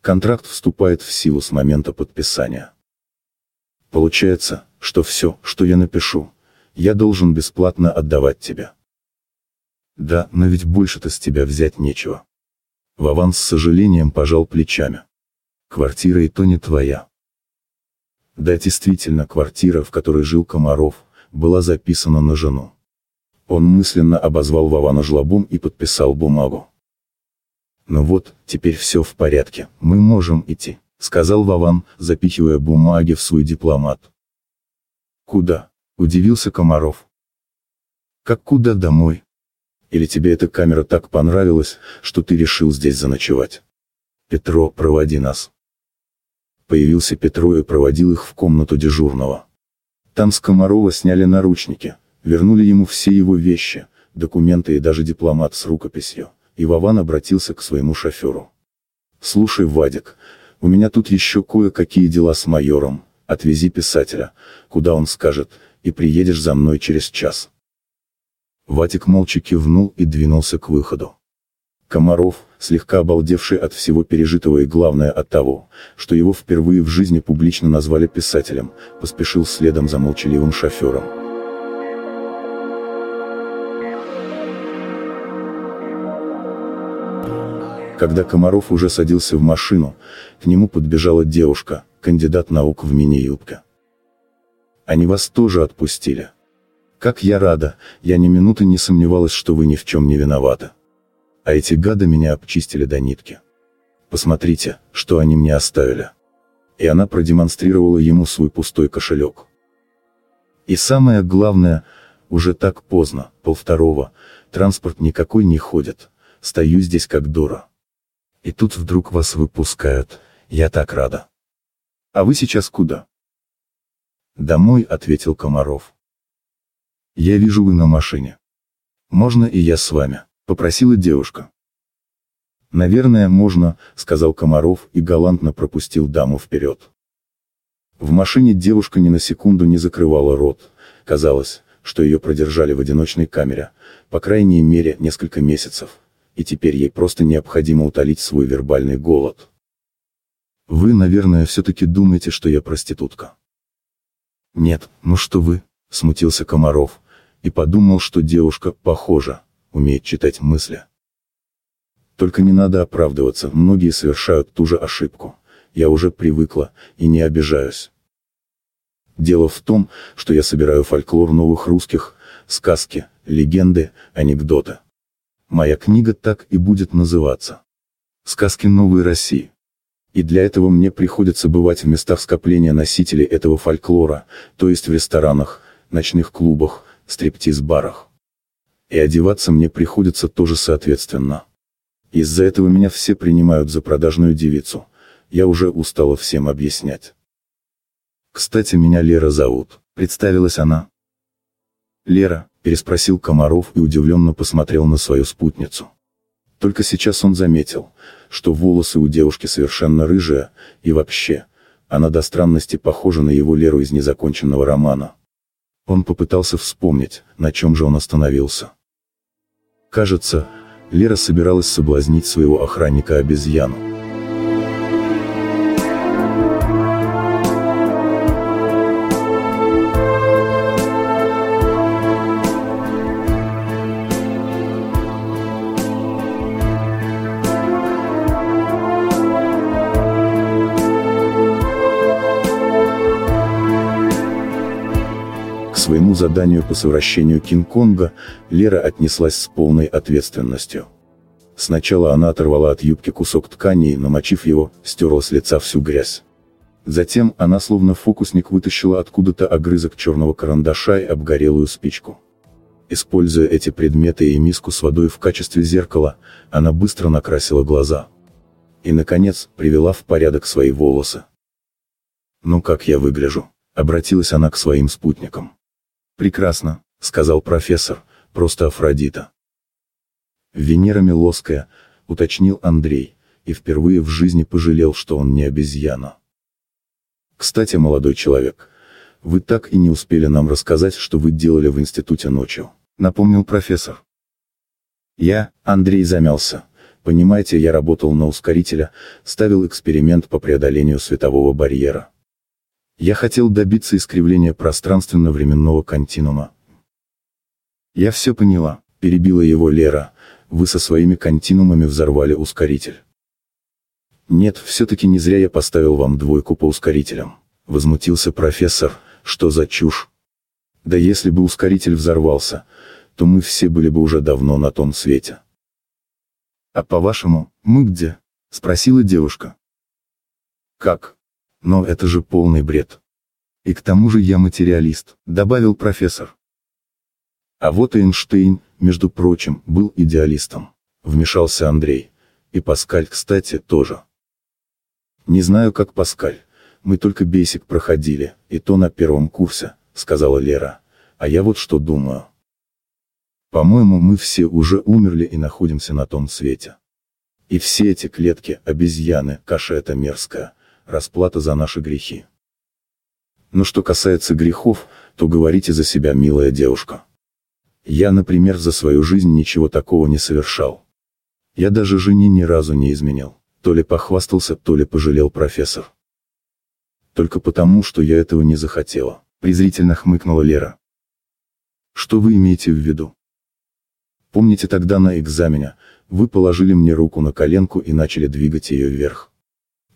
Контракт вступает в силу с момента подписания. Получается, что все, что я напишу, я должен бесплатно отдавать тебе. Да, но ведь больше-то с тебя взять нечего. Вован с сожалением пожал плечами. Квартира и то не твоя. Да, действительно, квартира, в которой жил Комаров, была записана на жену. Он мысленно обозвал Вована жлобом и подписал бумагу. «Ну вот, теперь все в порядке, мы можем идти», — сказал Вован, запихивая бумаги в свой дипломат. «Куда?» — удивился Комаров. «Как куда домой? Или тебе эта камера так понравилась, что ты решил здесь заночевать? Петро, проводи нас». Появился Петро и проводил их в комнату дежурного. Там с Комарова сняли наручники, вернули ему все его вещи, документы и даже дипломат с рукописью, и Вован обратился к своему шоферу. «Слушай, Вадик, у меня тут еще кое-какие дела с майором, отвези писателя, куда он скажет, и приедешь за мной через час». Ватик молча кивнул и двинулся к выходу. Комаров, слегка обалдевший от всего пережитого и главное от того, что его впервые в жизни публично назвали писателем, поспешил следом за молчаливым шофером. Когда Комаров уже садился в машину, к нему подбежала девушка, кандидат наук в мини-юбке. «Они вас тоже отпустили. Как я рада, я ни минуты не сомневалась, что вы ни в чем не виноваты». А эти гады меня обчистили до нитки. Посмотрите, что они мне оставили. И она продемонстрировала ему свой пустой кошелек. И самое главное, уже так поздно, полвторого, транспорт никакой не ходит, стою здесь как дура. И тут вдруг вас выпускают, я так рада. А вы сейчас куда? Домой, ответил Комаров. Я вижу вы на машине. Можно и я с вами? попросила девушка. «Наверное, можно», — сказал Комаров и галантно пропустил даму вперед. В машине девушка ни на секунду не закрывала рот, казалось, что ее продержали в одиночной камере, по крайней мере, несколько месяцев, и теперь ей просто необходимо утолить свой вербальный голод. Вы, наверное, все-таки думаете, что я проститутка. Нет, ну что вы, смутился Комаров, и подумал, что девушка, похожа, умеет читать мысли. Только не надо оправдываться, многие совершают ту же ошибку. Я уже привыкла, и не обижаюсь. Дело в том, что я собираю фольклор новых русских, сказки, легенды, анекдоты. Моя книга так и будет называться. «Сказки новой России». И для этого мне приходится бывать в местах скопления носителей этого фольклора, то есть в ресторанах, ночных клубах, стриптиз-барах. И одеваться мне приходится тоже соответственно. Из-за этого меня все принимают за продажную девицу. Я уже устала всем объяснять. Кстати, меня Лера зовут, представилась она. Лера, переспросил Комаров и удивленно посмотрел на свою спутницу. Только сейчас он заметил, что волосы у девушки совершенно рыжие, и вообще, она до странности похожа на его Леру из незаконченного романа. Он попытался вспомнить, на чем же он остановился. Кажется, Лера собиралась соблазнить своего охранника-обезьяну. Заданию по совращению Кинг-Конга, Лера отнеслась с полной ответственностью. Сначала она оторвала от юбки кусок ткани и, намочив его, стерла с лица всю грязь. Затем она словно фокусник вытащила откуда-то огрызок черного карандаша и обгорелую спичку. Используя эти предметы и миску с водой в качестве зеркала, она быстро накрасила глаза. И, наконец, привела в порядок свои волосы. «Ну как я выгляжу?» — обратилась она к своим спутникам. «Прекрасно», — сказал профессор, — «просто Афродита». «Венера Милоская», — уточнил Андрей, и впервые в жизни пожалел, что он не обезьяна. «Кстати, молодой человек, вы так и не успели нам рассказать, что вы делали в институте ночью» напомнил профессор. Я, Андрей замялся. Понимаете, я работал на ускорителя, ставил эксперимент по преодолению светового барьера. Я хотел добиться искривления пространственно-временного континуума. Я все поняла, перебила его Лера, вы со своими континуумами взорвали ускоритель. Нет, все-таки не зря я поставил вам двойку по ускорителям. Возмутился профессор, что за чушь. Да если бы ускоритель взорвался, то мы все были бы уже давно на том свете. «А по-вашему, мы где?» — спросила девушка. «Как? Но это же полный бред. И к тому же я материалист», — добавил профессор. А вот Эйнштейн, между прочим, был идеалистом. Вмешался Андрей. И Паскаль, кстати, тоже. Не знаю, как Паскаль. Мы только бейсик проходили, и то на первом курсе, сказала Лера. А я вот что думаю. По-моему, мы все уже умерли и находимся на том свете. И все эти клетки, обезьяны, каша это мерзкая, расплата за наши грехи. Но что касается грехов, то говорите за себя, милая девушка. Я, например, за свою жизнь ничего такого не совершал. Я даже жене ни разу не изменил, то ли похвастался, то ли пожалел профессор. Только потому, что я этого не захотела, презрительно хмыкнула Лера. Что вы имеете в виду? Помните тогда на экзамене, вы положили мне руку на коленку и начали двигать ее вверх.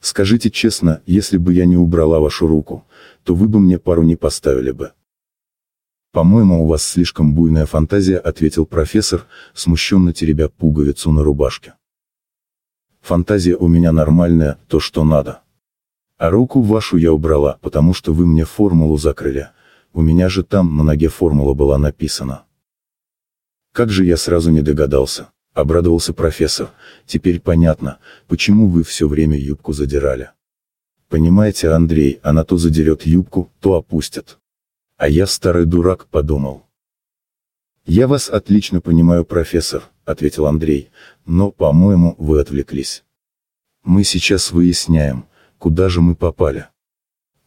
Скажите честно, если бы я не убрала вашу руку, то вы бы мне пару не поставили бы. По-моему, у вас слишком буйная фантазия, ответил профессор, смущенно теребя пуговицу на рубашке. Фантазия у меня нормальная, то что надо. А руку вашу я убрала, потому что вы мне формулу закрыли. У меня же там на ноге формула была написана. Как же я сразу не догадался, обрадовался профессор, теперь понятно, почему вы все время юбку задирали. Понимаете, Андрей, она то задерет юбку, то опустит. А я старый дурак, подумал. Я вас отлично понимаю, профессор, ответил Андрей, но, по-моему, вы отвлеклись. Мы сейчас выясняем, куда же мы попали.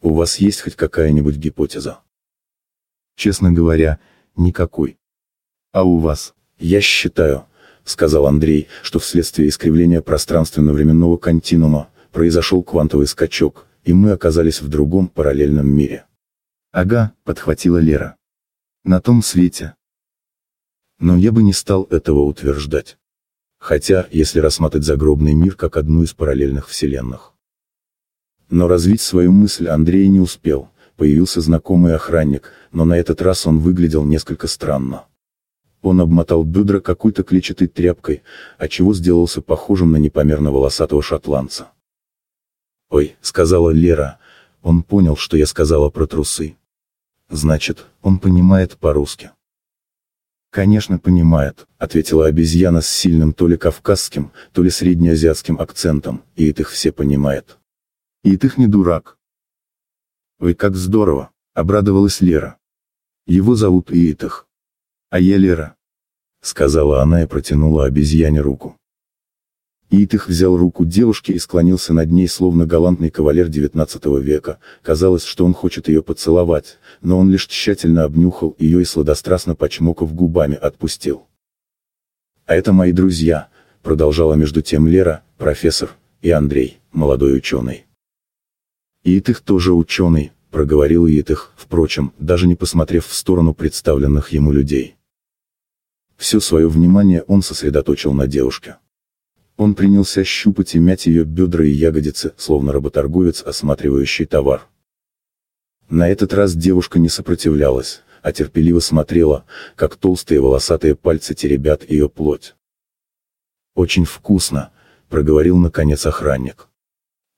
У вас есть хоть какая-нибудь гипотеза? Честно говоря, никакой. А у вас? Я считаю, сказал Андрей, что вследствие искривления пространственно-временного континуума, произошел квантовый скачок, и мы оказались в другом параллельном мире. Ага, подхватила Лера. На том свете. Но я бы не стал этого утверждать. Хотя, если рассматривать загробный мир как одну из параллельных вселенных. Но развить свою мысль Андрей не успел, появился знакомый охранник, но на этот раз он выглядел несколько странно. Он обмотал бедра какой-то клетчатой тряпкой, отчего сделался похожим на непомерно волосатого шотландца. «Ой», — сказала Лера, — он понял, что я сказала про трусы. «Значит, он понимает по-русски». «Конечно понимает», — ответила обезьяна с сильным то ли кавказским, то ли среднеазиатским акцентом, и их все понимает. И их не дурак. «Ой, как здорово», — обрадовалась Лера. «Его зовут Иитых. «А я Лера», — сказала она и протянула обезьяне руку. Итых взял руку девушки и склонился над ней словно галантный кавалер XIX века, казалось, что он хочет ее поцеловать, но он лишь тщательно обнюхал ее и сладострастно почмокав губами отпустил. «А это мои друзья», — продолжала между тем Лера, профессор, и Андрей, молодой ученый. «Итых тоже ученый», — проговорил Итых, впрочем, даже не посмотрев в сторону представленных ему людей. Все свое внимание он сосредоточил на девушке. Он принялся щупать и мять ее бедра и ягодицы, словно работорговец, осматривающий товар. На этот раз девушка не сопротивлялась, а терпеливо смотрела, как толстые волосатые пальцы теребят ее плоть. «Очень вкусно», — проговорил наконец охранник.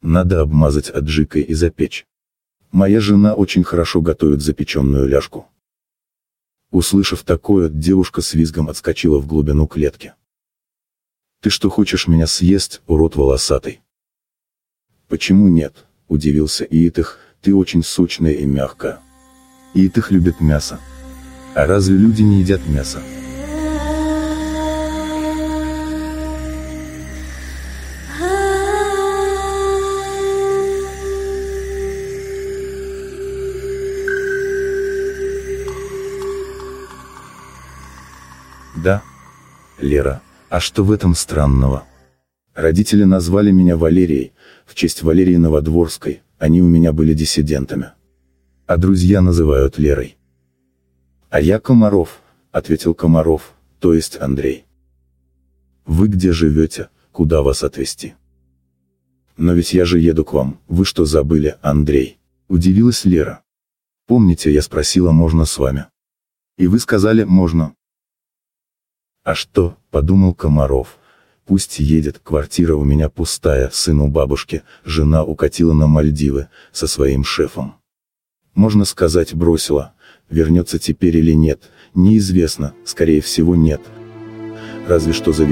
«Надо обмазать аджикой и запечь. Моя жена очень хорошо готовит запеченную ляжку». Услышав такое, девушка с визгом отскочила в глубину клетки. «Ты что хочешь меня съесть, урод волосатый?» «Почему нет?» – удивился Иитых, «ты очень сочная и мягкая». Иитых любит мясо. А разве люди не едят мясо? Да. Лера, а что в этом странного? Родители назвали меня Валерией, в честь Валерии Новодворской, они у меня были диссидентами. А друзья называют Лерой. А я Комаров, ответил Комаров, то есть Андрей. Вы где живете, куда вас отвезти? Но ведь я же еду к вам, вы что забыли, Андрей? Удивилась Лера. Помните, я спросила, можно с вами? И вы сказали, можно. А что, подумал Комаров. Пусть едет, квартира у меня пустая, сын у бабушки, жена укатила на Мальдивы, со своим шефом. Можно сказать бросила, вернется теперь или нет, неизвестно, скорее всего нет. Разве что за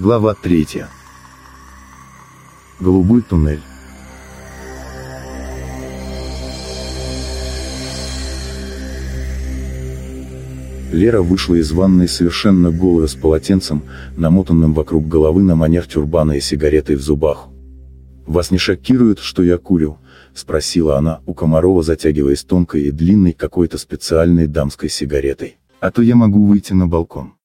Глава 3. Голубой туннель. Лера вышла из ванной совершенно голая с полотенцем, намотанным вокруг головы на манер тюрбана и сигаретой в зубах. «Вас не шокирует, что я курю?» – спросила она у Комарова, затягиваясь тонкой и длинной какой-то специальной дамской сигаретой. «А то я могу выйти на балкон».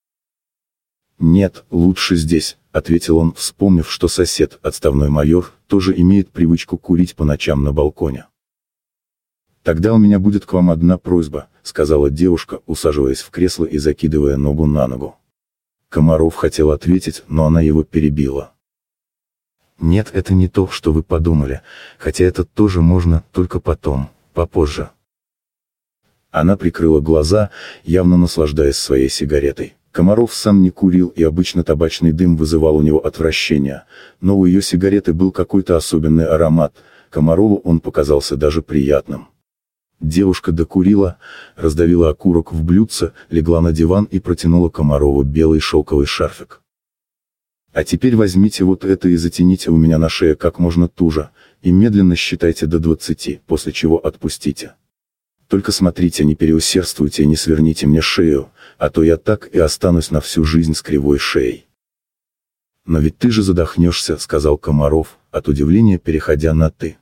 «Нет, лучше здесь», — ответил он, вспомнив, что сосед, отставной майор, тоже имеет привычку курить по ночам на балконе. «Тогда у меня будет к вам одна просьба», — сказала девушка, усаживаясь в кресло и закидывая ногу на ногу. Комаров хотел ответить, но она его перебила. «Нет, это не то, что вы подумали, хотя это тоже можно, только потом, попозже». Она прикрыла глаза, явно наслаждаясь своей сигаретой. Комаров сам не курил и обычно табачный дым вызывал у него отвращение, но у ее сигареты был какой-то особенный аромат, Комарову он показался даже приятным. Девушка докурила, раздавила окурок в блюдце, легла на диван и протянула Комарову белый шелковый шарфик. А теперь возьмите вот это и затяните у меня на шее как можно туже, и медленно считайте до 20, после чего отпустите. Только смотрите, не переусердствуйте и не сверните мне шею, а то я так и останусь на всю жизнь с кривой шеей. Но ведь ты же задохнешься, сказал Комаров, от удивления переходя на «ты».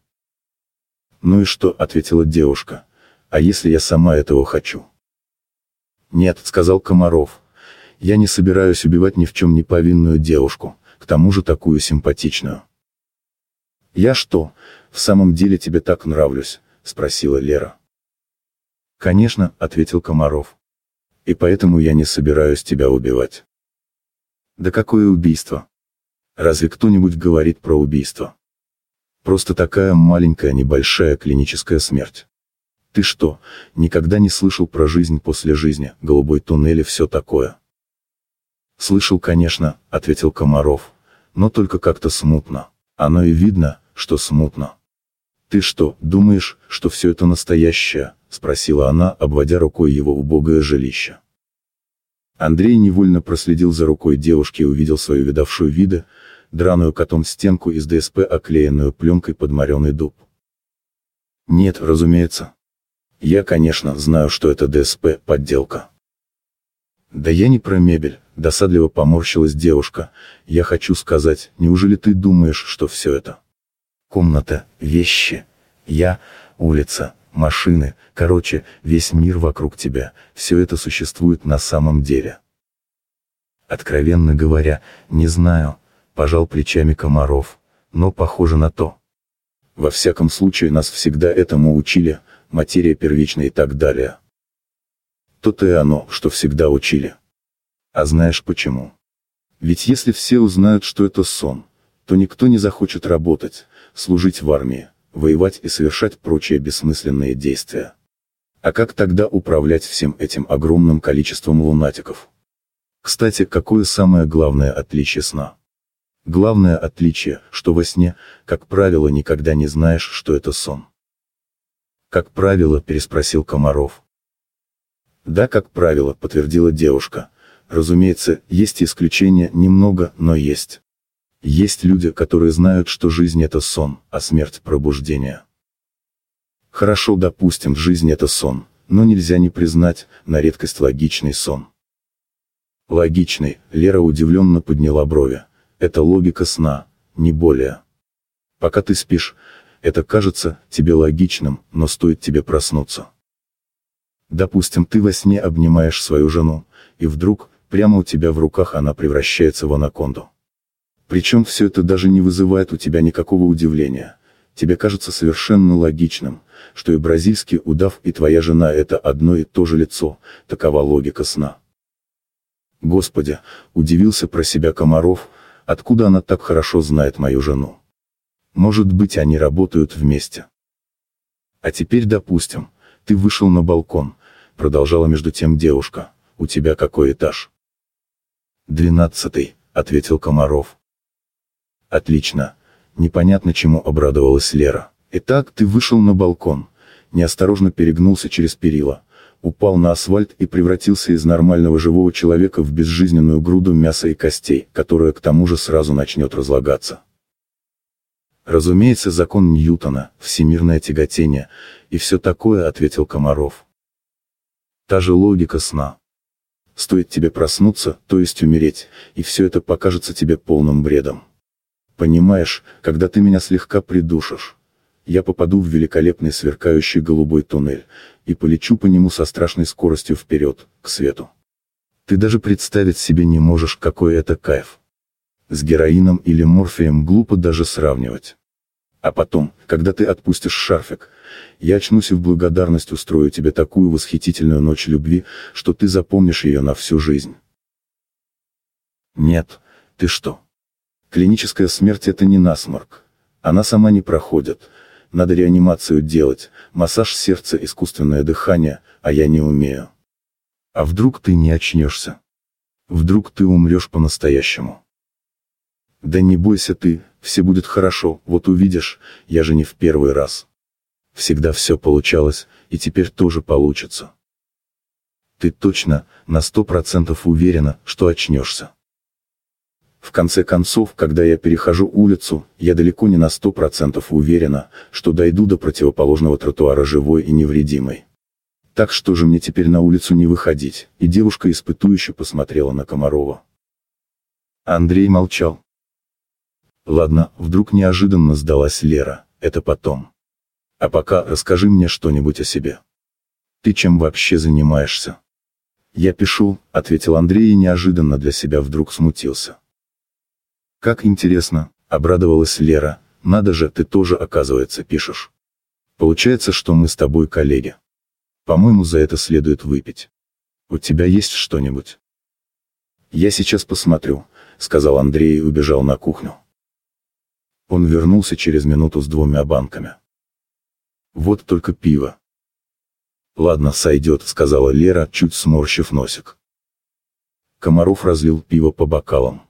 Ну и что, ответила девушка, а если я сама этого хочу? Нет, сказал Комаров, я не собираюсь убивать ни в чем не повинную девушку, к тому же такую симпатичную. Я что, в самом деле тебе так нравлюсь, спросила Лера. Конечно, ответил Комаров. И поэтому я не собираюсь тебя убивать. Да какое убийство? Разве кто-нибудь говорит про убийство? Просто такая маленькая небольшая клиническая смерть. Ты что, никогда не слышал про жизнь после жизни, голубой туннель и все такое? Слышал, конечно, ответил Комаров, но только как-то смутно. Оно и видно, что смутно. Ты что, думаешь, что все это настоящее? спросила она, обводя рукой его убогое жилище. Андрей невольно проследил за рукой девушки и увидел свою видавшую виды, драную котом стенку из ДСП, оклеенную пленкой под мореный дуб. Нет, разумеется. Я, конечно, знаю, что это ДСП, подделка. Да я не про мебель, досадливо поморщилась девушка, я хочу сказать, неужели ты думаешь, что все это? Комната, вещи, я, улица, машины, короче, весь мир вокруг тебя, все это существует на самом деле. Откровенно говоря, не знаю, пожал плечами Комаров, но похоже на то. Во всяком случае нас всегда этому учили, материя первичная и так далее. То-то и оно, что всегда учили. А знаешь почему? Ведь если все узнают, что это сон, то никто не захочет работать, служить в армии, воевать и совершать прочие бессмысленные действия. А как тогда управлять всем этим огромным количеством лунатиков? Кстати, какое самое главное отличие сна? Главное отличие, что во сне, как правило, никогда не знаешь, что это сон. Как правило, переспросил Комаров. Да, как правило, подтвердила девушка. Разумеется, есть исключения, немного, но есть. Есть люди, которые знают, что жизнь это сон, а смерть пробуждение. Хорошо, допустим, жизнь это сон, но нельзя не признать, на редкость логичный сон. Логичный, Лера удивленно подняла брови. Это логика сна, не более. Пока ты спишь, это кажется тебе логичным, но стоит тебе проснуться. Допустим, ты во сне обнимаешь свою жену, и вдруг, прямо у тебя в руках она превращается в анаконду. Причем все это даже не вызывает у тебя никакого удивления. Тебе кажется совершенно логичным, что и бразильский удав и твоя жена это одно и то же лицо, такова логика сна. Господи, удивился про себя Комаров, откуда она так хорошо знает мою жену. Может быть они работают вместе. А теперь допустим, ты вышел на балкон, продолжала между тем девушка, у тебя какой этаж? Двенадцатый, ответил Комаров. Отлично. Непонятно чему обрадовалась Лера. Итак, ты вышел на балкон, неосторожно перегнулся через перила, упал на асфальт и превратился из нормального живого человека в безжизненную груду мяса и костей, которая к тому же сразу начнет разлагаться. Разумеется, закон Ньютона, всемирное тяготение, и все такое, ответил Комаров. Та же логика сна. Стоит тебе проснуться, то есть умереть, и все это покажется тебе полным бредом. Понимаешь, когда ты меня слегка придушишь, я попаду в великолепный сверкающий голубой туннель, и полечу по нему со страшной скоростью вперед, к свету. Ты даже представить себе не можешь, какой это кайф. С героином или морфием глупо даже сравнивать. А потом, когда ты отпустишь шарфик, я очнусь и в благодарность устрою тебе такую восхитительную ночь любви, что ты запомнишь ее на всю жизнь. Нет, ты что? Клиническая смерть это не насморк. Она сама не проходит. Надо реанимацию делать, массаж сердца, искусственное дыхание, а я не умею. А вдруг ты не очнешься? Вдруг ты умрешь по-настоящему? Да не бойся ты, все будет хорошо, вот увидишь, я же не в первый раз. Всегда все получалось, и теперь тоже получится. Ты точно, на сто процентов уверена, что очнешься. В конце концов, когда я перехожу улицу, я далеко не на сто процентов уверена, что дойду до противоположного тротуара живой и невредимой. Так что же мне теперь на улицу не выходить, и девушка испытующе посмотрела на Комарова. Андрей молчал. Ладно, вдруг неожиданно сдалась Лера, это потом. А пока расскажи мне что-нибудь о себе. Ты чем вообще занимаешься? Я пишу, ответил Андрей и неожиданно для себя вдруг смутился. Как интересно, обрадовалась Лера, надо же, ты тоже, оказывается, пишешь. Получается, что мы с тобой коллеги. По-моему, за это следует выпить. У тебя есть что-нибудь? Я сейчас посмотрю, сказал Андрей и убежал на кухню. Он вернулся через минуту с двумя банками. Вот только пиво. Ладно, сойдет, сказала Лера, чуть сморщив носик. Комаров разлил пиво по бокалам.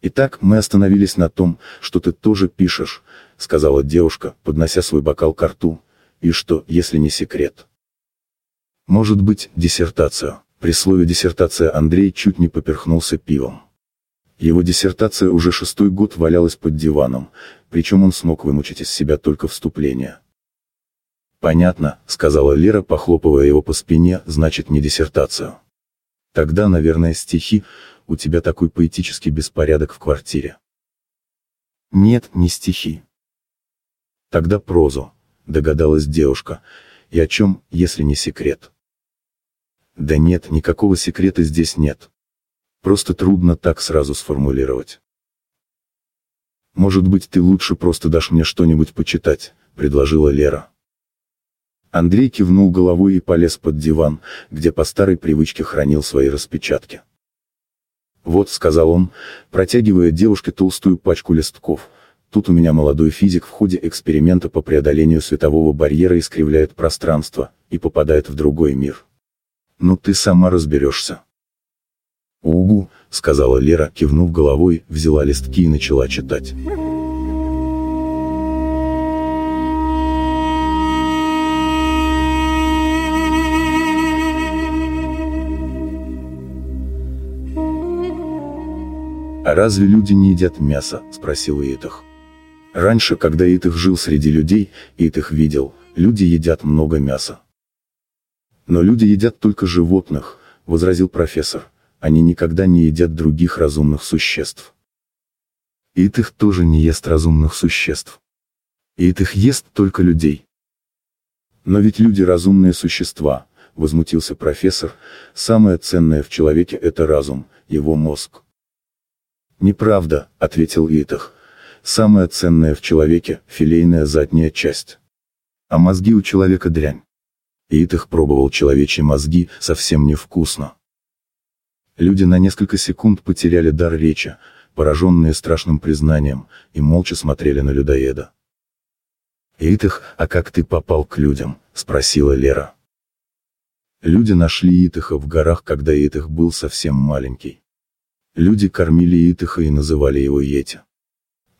Итак, мы остановились на том, что ты тоже пишешь, сказала девушка, поднося свой бокал к рту. И что, если не секрет? Может быть, диссертацию. При слове диссертация Андрей чуть не поперхнулся пивом. Его диссертация уже шестой год валялась под диваном, причем он смог вымучить из себя только вступление. «Понятно», — сказала Лера, похлопывая его по спине, значит не диссертацию. Тогда, наверное, стихи, у тебя такой поэтический беспорядок в квартире. Нет, не стихи. Тогда прозу, догадалась девушка, и о чем, если не секрет? Да нет, никакого секрета здесь нет. Просто трудно так сразу сформулировать. Может быть ты лучше просто дашь мне что-нибудь почитать, предложила Лера. Андрей кивнул головой и полез под диван, где по старой привычке хранил свои распечатки. «Вот», — сказал он, протягивая девушке толстую пачку листков, «тут у меня молодой физик в ходе эксперимента по преодолению светового барьера искривляет пространство, и попадает в другой мир. Ну ты сама разберешься». «Угу», — сказала Лера, кивнув головой, взяла листки и начала читать. Разве люди не едят мясо?» – спросил Итах. Раньше, когда Итах жил среди людей, Итах видел, люди едят много мяса. Но люди едят только животных, возразил профессор, они никогда не едят других разумных существ. Итах тоже не ест разумных существ. Итах ест только людей. Но ведь люди разумные существа, возмутился профессор, самое ценное в человеке это разум, его мозг. «Неправда», — ответил Итах. «Самое ценное в человеке — филейная задняя часть. А мозги у человека дрянь». Итах пробовал человечьи мозги, совсем невкусно. Люди на несколько секунд потеряли дар речи, пораженные страшным признанием, и молча смотрели на людоеда. «Итах, а как ты попал к людям?» — спросила Лера. Люди нашли Итаха в горах, когда Итах был совсем маленький. Люди кормили Итыха и называли его Йети.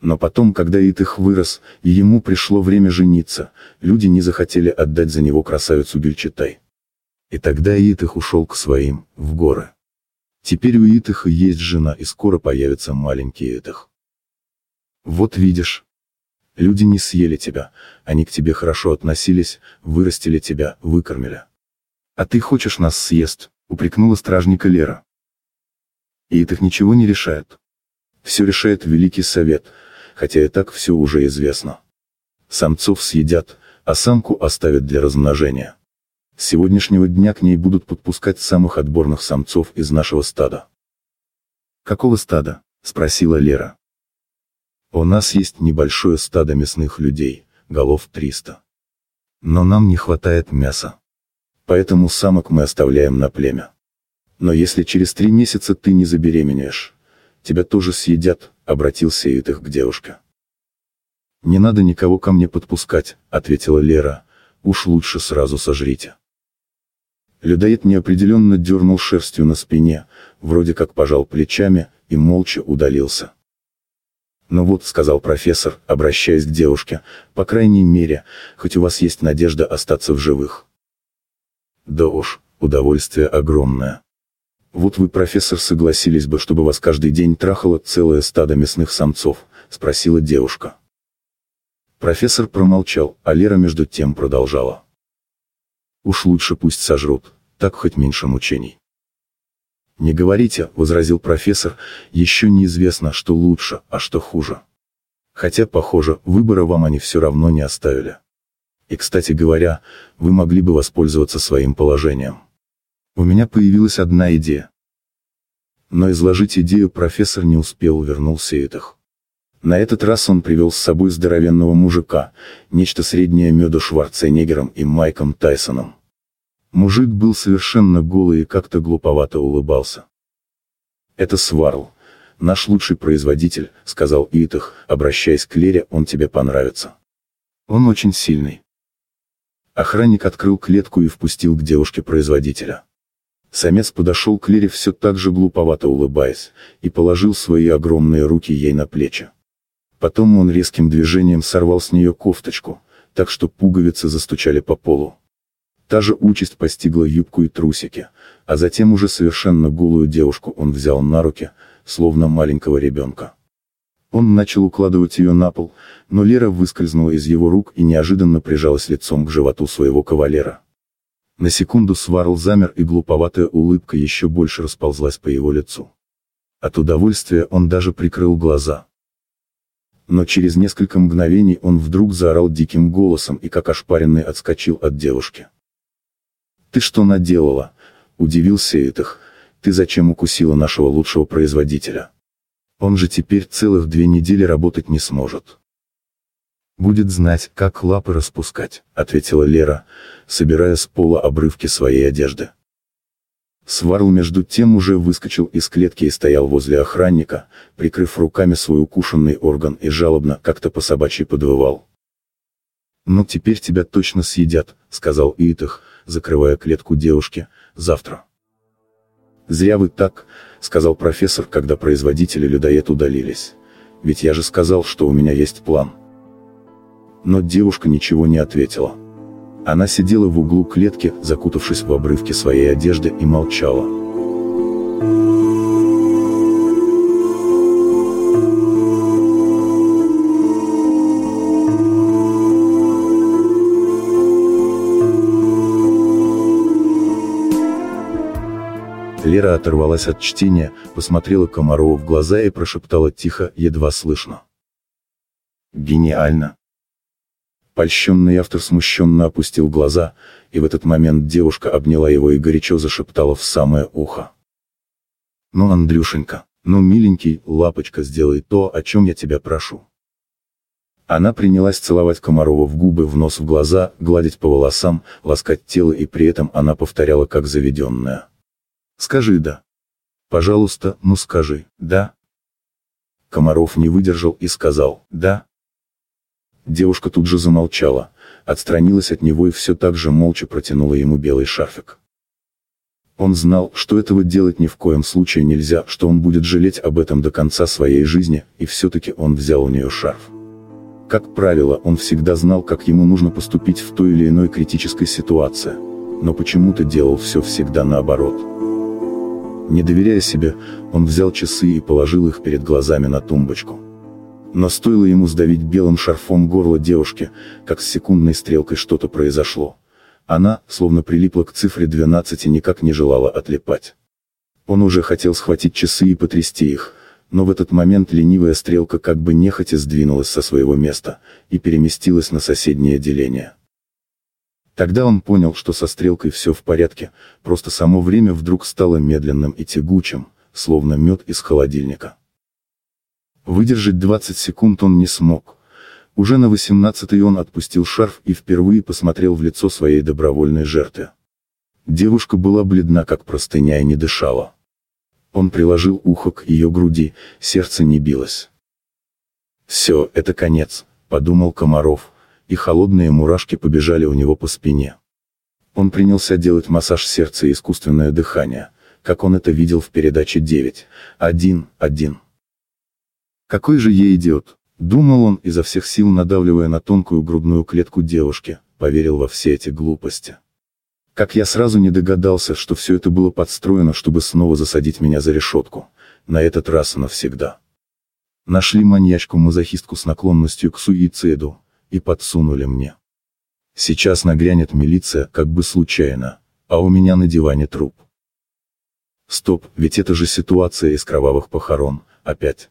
Но потом, когда Итых вырос, и ему пришло время жениться, люди не захотели отдать за него красавицу Гюльчатай. И тогда Итых ушел к своим, в горы. Теперь у Итыха есть жена и скоро появится маленький Итых. Вот видишь. Люди не съели тебя, они к тебе хорошо относились, вырастили тебя, выкормили. А ты хочешь нас съесть, упрекнула стражника Лера. И это ничего не решает. Все решает Великий Совет, хотя и так все уже известно. Самцов съедят, а самку оставят для размножения. С сегодняшнего дня к ней будут подпускать самых отборных самцов из нашего стада. «Какого стада?» – спросила Лера. «У нас есть небольшое стадо мясных людей, голов 300. Но нам не хватает мяса. Поэтому самок мы оставляем на племя. Но если через три месяца ты не забеременеешь, тебя тоже съедят, обратился Итых к девушке. Не надо никого ко мне подпускать, ответила Лера, уж лучше сразу сожрите. Людоед неопределенно дернул шерстью на спине, вроде как пожал плечами, и молча удалился. «Ну вот», — сказал профессор, обращаясь к девушке, — «по крайней мере, хоть у вас есть надежда остаться в живых». «Да уж, удовольствие огромное». Вот вы, профессор, согласились бы, чтобы вас каждый день трахало целое стадо мясных самцов, спросила девушка. Профессор промолчал, а Лера между тем продолжала. Уж лучше пусть сожрут, так хоть меньше мучений. Не говорите, возразил профессор, еще неизвестно, что лучше, а что хуже. Хотя, похоже, выбора вам они все равно не оставили. И, кстати говоря, вы могли бы воспользоваться своим положением. У меня появилась одна идея. Но изложить идею профессор не успел, вернулся Итах. На этот раз он привел с собой здоровенного мужика, нечто среднее между Шварценеггером и Майком Тайсоном. Мужик был совершенно голый и как-то глуповато улыбался. «Это Сварл, наш лучший производитель», — сказал Итах, обращаясь к Лере, — «он тебе понравится. Он очень сильный». Охранник открыл клетку и впустил к девушке производителя. Самец подошел к Лере все так же глуповато улыбаясь, и положил свои огромные руки ей на плечи. Потом он резким движением сорвал с нее кофточку, так что пуговицы застучали по полу. Та же участь постигла юбку и трусики, а затем уже совершенно голую девушку он взял на руки, словно маленького ребенка. Он начал укладывать ее на пол, но Лера выскользнула из его рук и неожиданно прижалась лицом к животу своего кавалера. На секунду Сварл замер и глуповатая улыбка еще больше расползлась по его лицу. От удовольствия он даже прикрыл глаза. Но через несколько мгновений он вдруг заорал диким голосом и как ошпаренный отскочил от девушки. «Ты что наделала?» – удивился Итах. «Ты зачем укусила нашего лучшего производителя? Он же теперь целых две недели работать не сможет». «Будет знать, как лапы распускать», — ответила Лера, собирая с пола обрывки своей одежды. Сварл между тем уже выскочил из клетки и стоял возле охранника, прикрыв руками свой укушенный орган и жалобно как-то по собачьи подвывал. «Ну теперь тебя точно съедят», — сказал Итах, закрывая клетку девушки, — «завтра». «Зря вы так», — сказал профессор, когда производители людоед удалились. «Ведь я же сказал, что у меня есть план». Но девушка ничего не ответила. Она сидела в углу клетки, закутавшись в обрывки своей одежды и молчала. Лера оторвалась от чтения, посмотрела Комарову в глаза и прошептала тихо, едва слышно. «Гениально!» Польщенный автор смущенно опустил глаза, и в этот момент девушка обняла его и горячо зашептала в самое ухо. «Ну, Андрюшенька, ну, миленький, лапочка, сделай то, о чем я тебя прошу». Она принялась целовать Комарова в губы, в нос, в глаза, гладить по волосам, ласкать тело и при этом она повторяла как заведенная. «Скажи «да». Пожалуйста, ну скажи, да?» Комаров не выдержал и сказал «да». Девушка тут же замолчала, отстранилась от него и все так же молча протянула ему белый шарфик. Он знал, что этого делать ни в коем случае нельзя, что он будет жалеть об этом до конца своей жизни, и все-таки он взял у нее шарф. Как правило, он всегда знал, как ему нужно поступить в той или иной критической ситуации, но почему-то делал все всегда наоборот. Не доверяя себе, он взял часы и положил их перед глазами на тумбочку. Но стоило ему сдавить белым шарфом горло девушки, как с секундной стрелкой что-то произошло. Она, словно прилипла к цифре 12 и никак не желала отлипать. Он уже хотел схватить часы и потрясти их, но в этот момент ленивая стрелка как бы нехотя сдвинулась со своего места, и переместилась на соседнее деление. Тогда он понял, что со стрелкой все в порядке, просто само время вдруг стало медленным и тягучим, словно мед из холодильника. Выдержать 20 секунд он не смог. Уже на 18-й он отпустил шарф и впервые посмотрел в лицо своей добровольной жертвы. Девушка была бледна как простыня и не дышала. Он приложил ухо к ее груди, сердце не билось. «Все, это конец», — подумал Комаров, и холодные мурашки побежали у него по спине. Он принялся делать массаж сердца и искусственное дыхание, как он это видел в передаче 9, 1, 1. Какой же я идиот, думал он, изо всех сил надавливая на тонкую грудную клетку девушки, поверил во все эти глупости. Как я сразу не догадался, что все это было подстроено, чтобы снова засадить меня за решетку, на этот раз навсегда. Нашли маньячку-мазохистку с наклонностью к суициду, и подсунули мне. Сейчас нагрянет милиция, как бы случайно, а у меня на диване труп. Стоп, ведь это же ситуация из кровавых похорон, опять.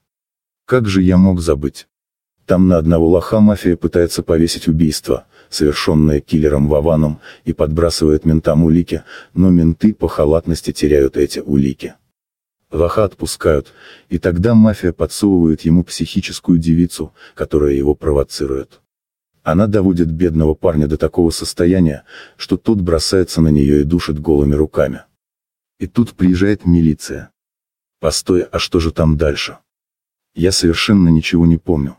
Как же я мог забыть? Там на одного лоха мафия пытается повесить убийство, совершенное киллером Вованом, и подбрасывает ментам улики, но менты по халатности теряют эти улики. Лоха отпускают, и тогда мафия подсовывает ему психическую девицу, которая его провоцирует. Она доводит бедного парня до такого состояния, что тот бросается на нее и душит голыми руками. И тут приезжает милиция. Постой, а что же там дальше? Я совершенно ничего не помню.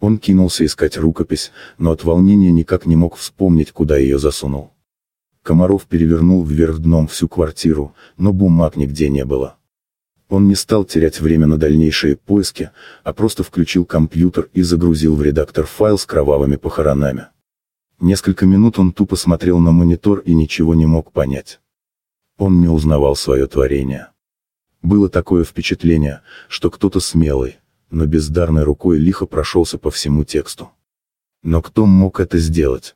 Он кинулся искать рукопись, но от волнения никак не мог вспомнить, куда ее засунул. Комаров перевернул вверх дном всю квартиру, но бумаг нигде не было. Он не стал терять время на дальнейшие поиски, а просто включил компьютер и загрузил в редактор файл с кровавыми похоронами. Несколько минут он тупо смотрел на монитор и ничего не мог понять. Он не узнавал свое творение. Было такое впечатление, что кто-то смелый, но бездарной рукой лихо прошелся по всему тексту. Но кто мог это сделать?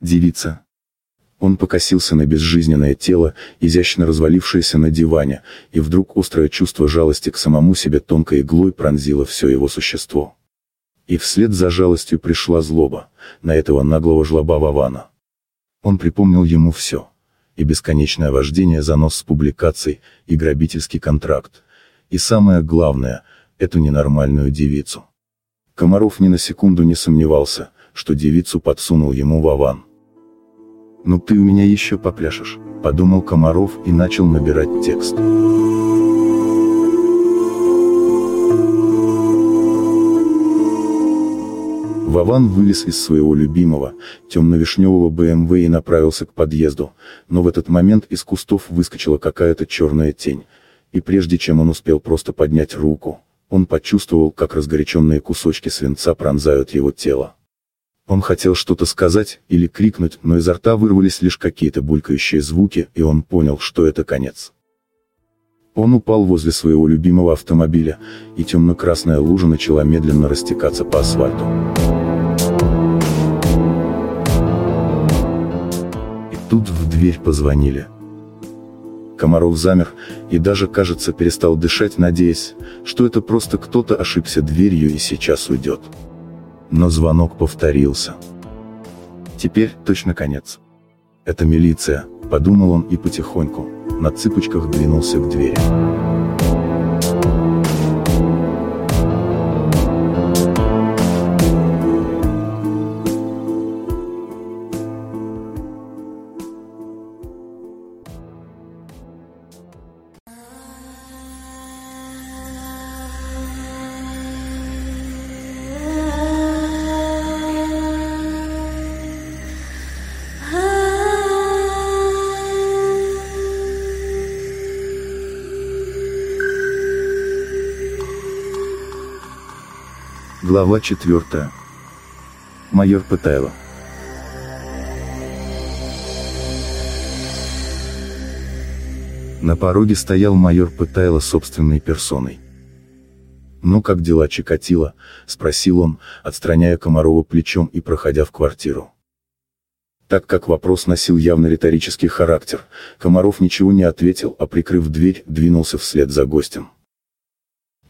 Девица. Он покосился на безжизненное тело, изящно развалившееся на диване, и вдруг острое чувство жалости к самому себе тонкой иглой пронзило все его существо. И вслед за жалостью пришла злоба, на этого наглого жлоба Вавана. Он припомнил ему все. И бесконечное вождение за нос с публикацией, и грабительский контракт. И самое главное, эту ненормальную девицу. Комаров ни на секунду не сомневался, что девицу подсунул ему Вован. «Ну ты у меня еще попляшешь», — подумал Комаров и начал набирать текст. Вован вылез из своего любимого, темно-вишневого БМВ и направился к подъезду, но в этот момент из кустов выскочила какая-то черная тень, и прежде чем он успел просто поднять руку, он почувствовал, как разгоряченные кусочки свинца пронзают его тело. Он хотел что-то сказать или крикнуть, но изо рта вырвались лишь какие-то булькающие звуки, и он понял, что это конец. Он упал возле своего любимого автомобиля, и темно-красная лужа начала медленно растекаться по асфальту. Тут в дверь позвонили. Комаров замер, и даже, кажется, перестал дышать, надеясь, что это просто кто-то ошибся дверью и сейчас уйдет. Но звонок повторился. Теперь точно конец. Это милиция, подумал он и потихоньку, на цыпочках двинулся к двери. Глава 4. Майор Пытайло. На пороге стоял майор Пытайло собственной персоной. «Ну как дела Чикатило?» – спросил он, отстраняя Комарова плечом и проходя в квартиру. Так как вопрос носил явно риторический характер, Комаров ничего не ответил, а прикрыв дверь, двинулся вслед за гостем.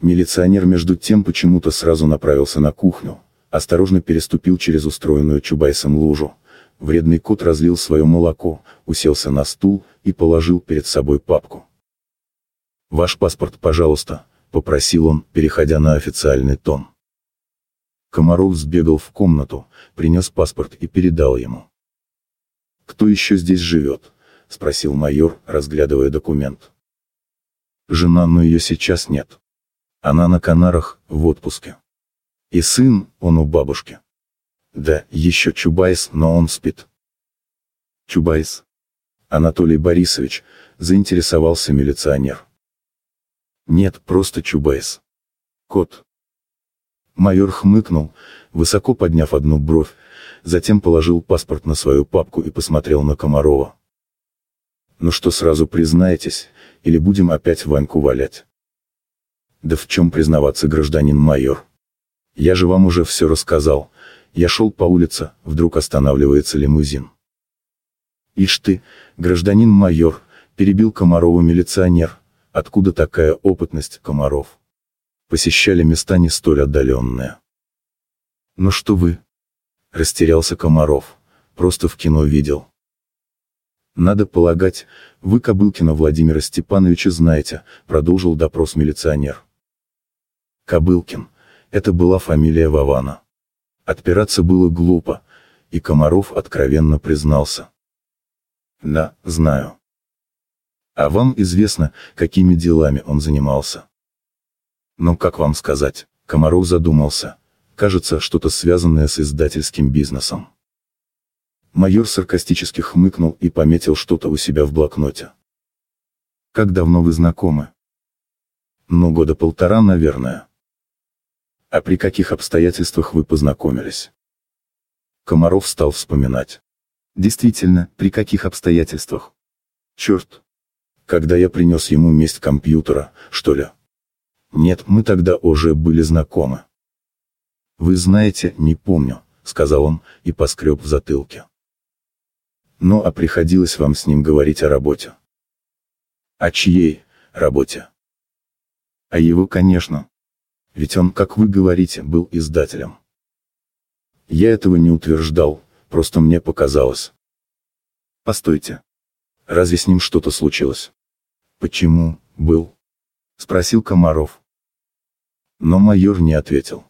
Милиционер между тем почему-то сразу направился на кухню, осторожно переступил через устроенную Чубайсом лужу. Вредный кот разлил свое молоко, уселся на стул и положил перед собой папку. «Ваш паспорт, пожалуйста», — попросил он, переходя на официальный тон. Комаров сбегал в комнату, принес паспорт и передал ему. «Кто еще здесь живет?» — спросил майор, разглядывая документ. «Жена, но ее сейчас нет. Она на Канарах, в отпуске. И сын, он у бабушки. Да, еще Чубайс, но он спит. Чубайс. Анатолий Борисович, заинтересовался милиционер. Нет, просто Чубайс. Кот. Майор хмыкнул, высоко подняв одну бровь, затем положил паспорт на свою папку и посмотрел на Комарова. Ну что сразу признаетесь, или будем опять Ваньку валять? Да в чем признаваться, гражданин майор? Я же вам уже все рассказал. Я шел по улице, вдруг останавливается лимузин. Ишь ты, гражданин майор, перебил Комарова милиционер. Откуда такая опытность, Комаров? Посещали места не столь отдаленные. Ну что вы? Растерялся Комаров. Просто в кино видел. Надо полагать, вы Кобылкина Владимира Степановича знаете, продолжил допрос милиционер. Кобылкин. Это была фамилия Вована. Отпираться было глупо, и Комаров откровенно признался. Да, знаю. А вам известно, какими делами он занимался? Ну как вам сказать, Комаров задумался. Кажется, что-то связанное с издательским бизнесом. Майор саркастически хмыкнул и пометил что-то у себя в блокноте. Как давно вы знакомы? Ну года полтора, наверное. А при каких обстоятельствах вы познакомились? Комаров стал вспоминать. Действительно, при каких обстоятельствах? Черт. Когда я принес ему месть компьютера, что ли? Нет, мы тогда уже были знакомы. Вы знаете, не помню, сказал он, и поскреб в затылке. Но а приходилось вам с ним говорить о работе. О чьей работе? А его, конечно. Ведь он, как вы говорите, был издателем. Я этого не утверждал, просто мне показалось. Постойте. Разве с ним что-то случилось? Почему, был? Спросил Комаров. Но майор не ответил.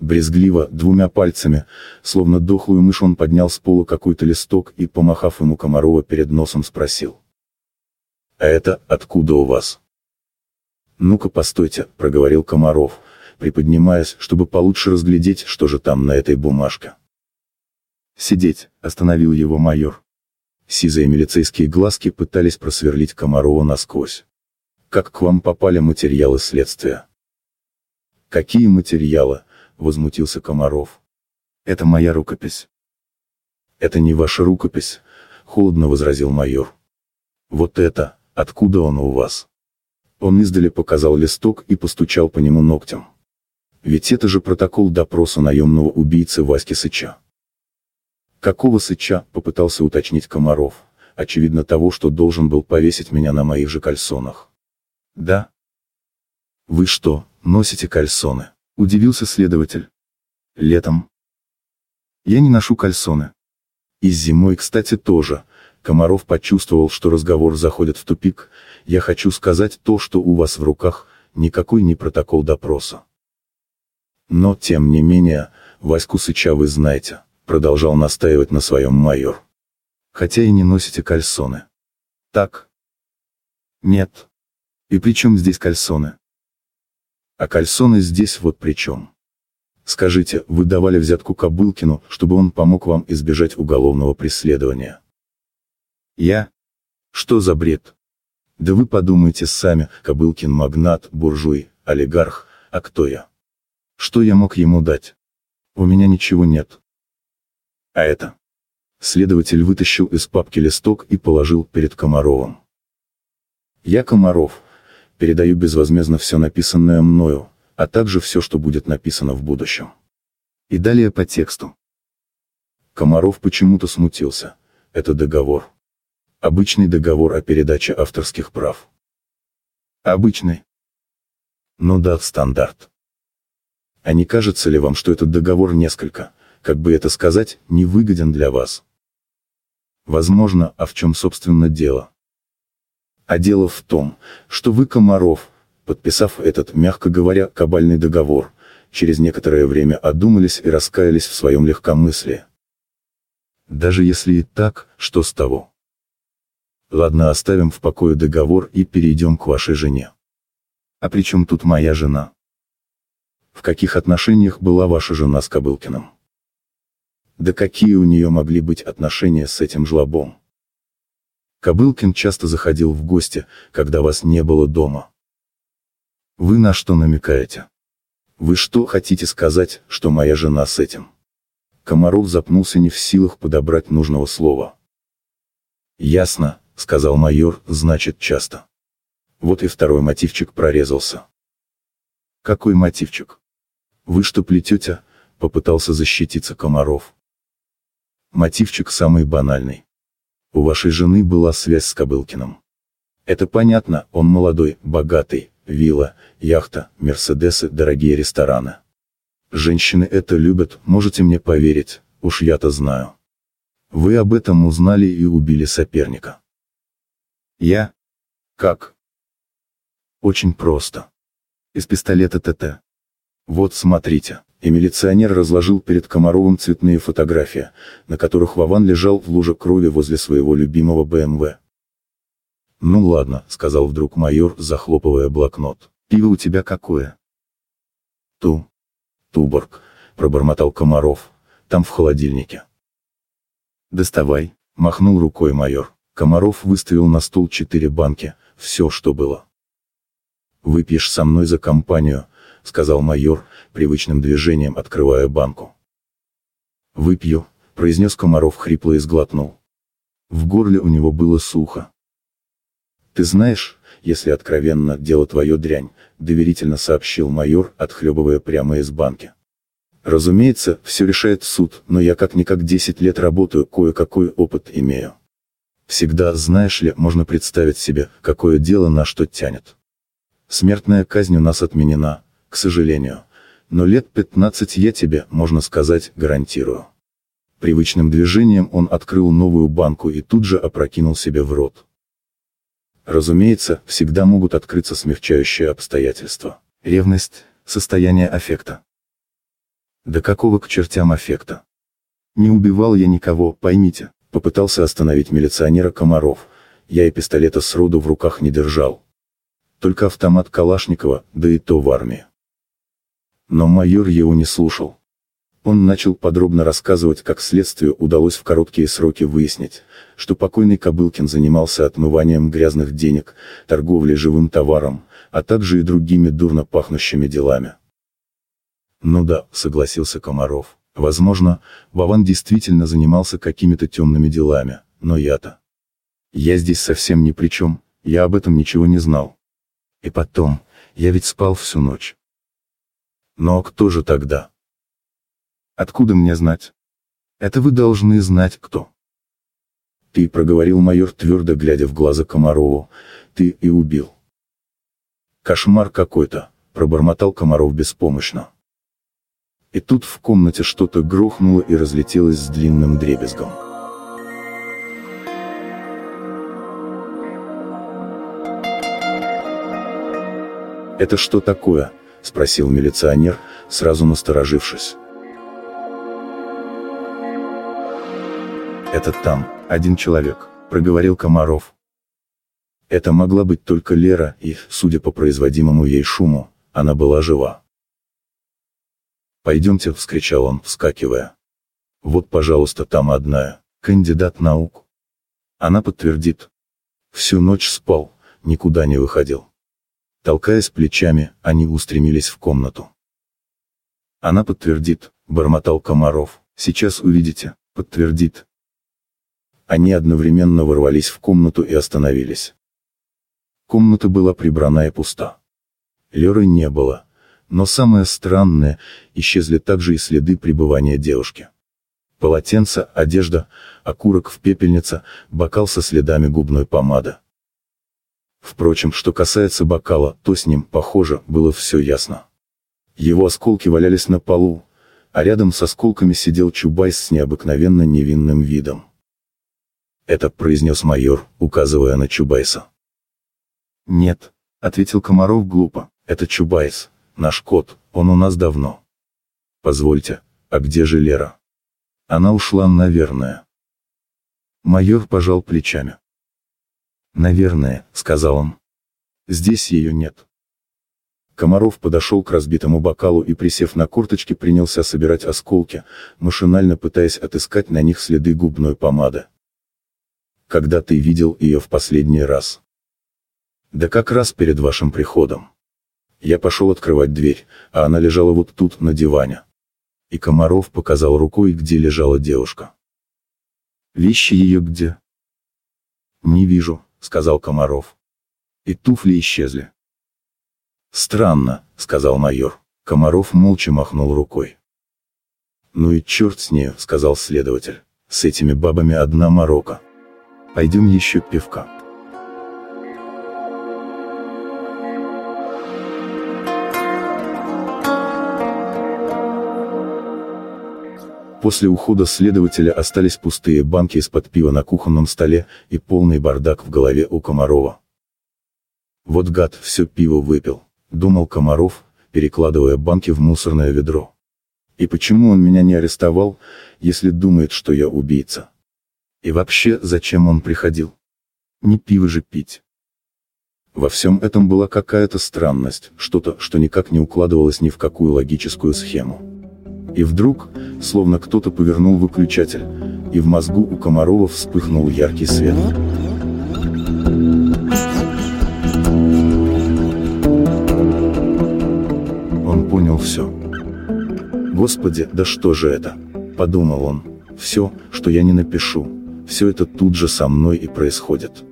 Брезгливо, двумя пальцами, словно дохлую мышь он поднял с пола какой-то листок и, помахав ему Комарова перед носом, спросил. «А это откуда у вас?» «Ну-ка, постойте», — проговорил Комаров, приподнимаясь, чтобы получше разглядеть, что же там на этой бумажке. «Сидеть», — остановил его майор. Сизые милицейские глазки пытались просверлить Комарова насквозь. «Как к вам попали материалы следствия?» «Какие материалы?» — возмутился Комаров. «Это моя рукопись». «Это не ваша рукопись», — холодно возразил майор. «Вот это, откуда он у вас?» Он издали показал листок и постучал по нему ногтем. Ведь это же протокол допроса наемного убийцы Васьки Сыча. Какого Сыча, попытался уточнить Комаров, очевидно того, что должен был повесить меня на моих же кальсонах. Да? Вы что, носите кальсоны? Удивился следователь. Летом. Я не ношу кальсоны. И зимой, кстати, тоже. Комаров почувствовал, что разговор заходит в тупик. Я хочу сказать то, что у вас в руках, никакой не протокол допроса. Но, тем не менее, Ваську Сыча вы знаете, продолжал настаивать на своем майор. Хотя и не носите кальсоны. Так? Нет. И при чем здесь кальсоны? А кальсоны здесь вот при чем. Скажите, вы давали взятку Кобылкину, чтобы он помог вам избежать уголовного преследования? Я? Что за бред? Да вы подумайте сами, Кобылкин магнат, буржуй, олигарх, а кто я? Что я мог ему дать? У меня ничего нет. А это? Следователь вытащил из папки листок и положил перед Комаровым. Я Комаров, передаю безвозмездно все написанное мною, а также все, что будет написано в будущем. И далее по тексту. Комаров почему-то смутился. Это договор. Обычный договор о передаче авторских прав. Обычный. Ну да, стандарт. А не кажется ли вам, что этот договор несколько, как бы это сказать, невыгоден для вас? Возможно, а в чем собственно дело? А дело в том, что вы, Комаров, подписав этот, мягко говоря, кабальный договор, через некоторое время одумались и раскаялись в своем легкомыслии. Даже если и так, что с того? Ладно, оставим в покое договор и перейдем к вашей жене. А при чем тут моя жена? В каких отношениях была ваша жена с Кобылкиным? Да какие у нее могли быть отношения с этим жлобом? Кобылкин часто заходил в гости, когда вас не было дома. Вы на что намекаете? Вы что хотите сказать, что моя жена с этим? Комаров запнулся не в силах подобрать нужного слова. Ясно, сказал майор, значит часто. Вот и второй мотивчик прорезался. Какой мотивчик? Вы что плетете? Попытался защититься Комаров. Мотивчик самый банальный. У вашей жены была связь с Кобылкиным. Это понятно, он молодой, богатый, вилла, яхта, мерседесы, дорогие рестораны. Женщины это любят, можете мне поверить, уж я-то знаю. Вы об этом узнали и убили соперника. Я? Как? Очень просто. Из пистолета ТТ. Вот смотрите и милиционер разложил перед Комаровым цветные фотографии, на которых Вован лежал в луже крови возле своего любимого БМВ. «Ну ладно», — сказал вдруг майор, захлопывая блокнот. «Пиво у тебя какое?» «Ту. Туборг», — пробормотал Комаров. «Там в холодильнике». «Доставай», — махнул рукой майор. Комаров выставил на стол четыре банки, все, что было. «Выпьешь со мной за компанию», — сказал майор, привычным движением открывая банку. «Выпью», — произнес Комаров хрипло и сглотнул. В горле у него было сухо. «Ты знаешь, если откровенно, дело твое дрянь», — доверительно сообщил майор, отхлебывая прямо из банки. Разумеется, все решает суд, но я как-никак 10 лет работаю, кое-какой опыт имею. Всегда, знаешь ли, можно представить себе, какое дело на что тянет. Смертная казнь у нас отменена, к сожалению. Но лет 15 я тебе, можно сказать, гарантирую. Привычным движением он открыл новую банку и тут же опрокинул себе в рот. Разумеется, всегда могут открыться смягчающие обстоятельства. Ревность, состояние аффекта. Да какого к чертям аффекта? Не убивал я никого, поймите, попытался остановить милиционера Комаров. Я и пистолета сроду в руках не держал. Только автомат Калашникова, да и то в армии. Но майор его не слушал. Он начал подробно рассказывать, как следствию удалось в короткие сроки выяснить, что покойный Кобылкин занимался отмыванием грязных денег, торговлей живым товаром, а также и другими дурно пахнущими делами. Ну да, согласился Комаров. Возможно, Вован действительно занимался какими-то темными делами, но я-то... Я здесь совсем ни при чем, я об этом ничего не знал. И потом, я ведь спал всю ночь. Но кто же тогда? Откуда мне знать? Это вы должны знать, кто. Ты проговорил майор твердо глядя в глаза Комарову, ты и убил. Кошмар какой-то, пробормотал Комаров беспомощно. И тут в комнате что-то грохнуло и разлетелось с длинным дребезгом. «Это что такое?» – спросил милиционер, сразу насторожившись. «Это там, один человек», – проговорил Комаров. Это могла быть только Лера, и, судя по производимому ей шуму, она была жива. «Пойдемте», — вскричал он, вскакивая. «Вот, пожалуйста, там одна, кандидат наук. Она подтвердит. Всю ночь спал, никуда не выходил». Толкаясь плечами, они устремились в комнату. «Она подтвердит», — бормотал Комаров, — «сейчас увидите, подтвердит». Они одновременно ворвались в комнату и остановились. Комната была прибрана и пуста. Леры не было, но самое странное, исчезли также и следы пребывания девушки. Полотенце, одежда, окурок в пепельнице, бокал со следами губной помады. Впрочем, что касается бокала, то с ним, похоже, было все ясно. Его осколки валялись на полу, а рядом с осколками сидел Чубайс с необыкновенно невинным видом. «Это», — произнес майор, указывая на Чубайса. «Нет», — ответил Комаров глупо, — «это Чубайс, Наш кот, он у нас давно. Позвольте, а где же Лера? Она ушла, наверное. Майор пожал плечами. Наверное, сказал он. Здесь ее нет. Комаров подошел к разбитому бокалу и, присев на корточки, принялся собирать осколки, машинально пытаясь отыскать на них следы губной помады. Когда ты видел ее в последний раз? Да как раз перед вашим приходом. Я пошел открывать дверь, а она лежала вот тут, на диване. И Комаров показал рукой, где лежала девушка. Вещи ее где? Не вижу, сказал Комаров. И туфли исчезли. Странно, сказал майор. Комаров молча махнул рукой. Ну и черт с нею, сказал следователь. С этими бабами одна морока. Пойдем еще пивка. После ухода следователя остались пустые банки из-под пива на кухонном столе и полный бардак в голове у Комарова. Вот гад, все пиво выпил, думал Комаров, перекладывая банки в мусорное ведро. И почему он меня не арестовал, если думает, что я убийца? И вообще, зачем он приходил? Не пиво же пить. Во всем этом была какая-то странность, что-то, что никак не укладывалось ни в какую логическую схему. И вдруг, словно кто-то повернул выключатель, и в мозгу у Комарова вспыхнул яркий свет. Он понял все. «Господи, да что же это?» – подумал он. «Все, что я не напишу, все это тут же со мной и происходит».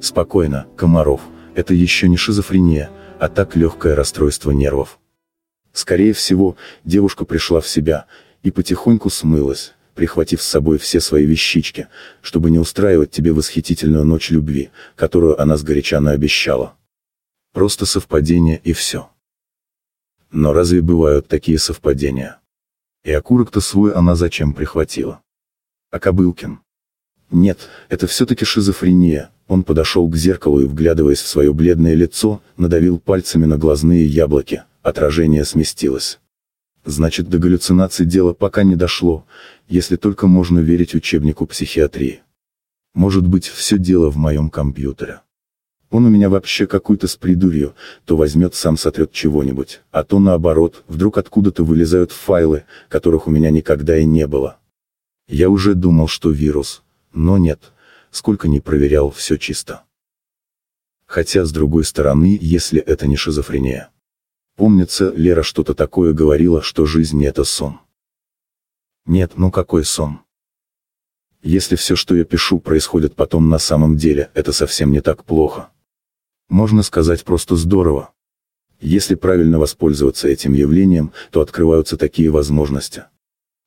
Спокойно, Комаров, это еще не шизофрения, а так легкое расстройство нервов. Скорее всего, девушка пришла в себя, и потихоньку смылась, прихватив с собой все свои вещички, чтобы не устраивать тебе восхитительную ночь любви, которую она сгоряча наобещала. Просто совпадение и все. Но разве бывают такие совпадения? И окурок-то свой она зачем прихватила? А Кобылкин? Нет, это все-таки шизофрения. Он подошел к зеркалу и, вглядываясь в свое бледное лицо, надавил пальцами на глазные яблоки, отражение сместилось. Значит, до галлюцинаций дело пока не дошло, если только можно верить учебнику психиатрии. Может быть, все дело в моем компьютере. Он у меня вообще какой-то с придурью, то возьмет сам сотрет чего-нибудь, а то наоборот, вдруг откуда-то вылезают файлы, которых у меня никогда и не было. Я уже думал, что вирус, но нет, сколько не проверял, все чисто. Хотя с другой стороны, если это не шизофрения. Помнится, Лера что-то такое говорила, что жизнь это сон. Нет, ну какой сон? Если все, что я пишу, происходит потом на самом деле, это совсем не так плохо. Можно сказать просто здорово. Если правильно воспользоваться этим явлением, то открываются такие возможности.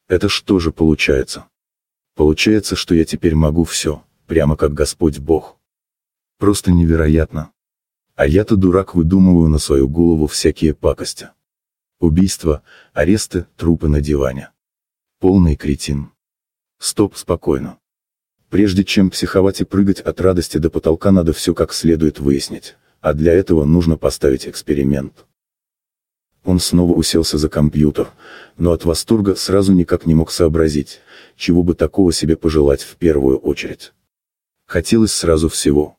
Это что же получается? Получается, что я теперь могу все, прямо как Господь Бог. Просто невероятно. А я-то дурак выдумываю на свою голову всякие пакости. Убийства, аресты, трупы на диване. Полный кретин. Стоп, спокойно. Прежде чем психовать и прыгать от радости до потолка надо все как следует выяснить, а для этого нужно поставить эксперимент. Он снова уселся за компьютер, но от восторга сразу никак не мог сообразить, чего бы такого себе пожелать в первую очередь. Хотелось сразу всего.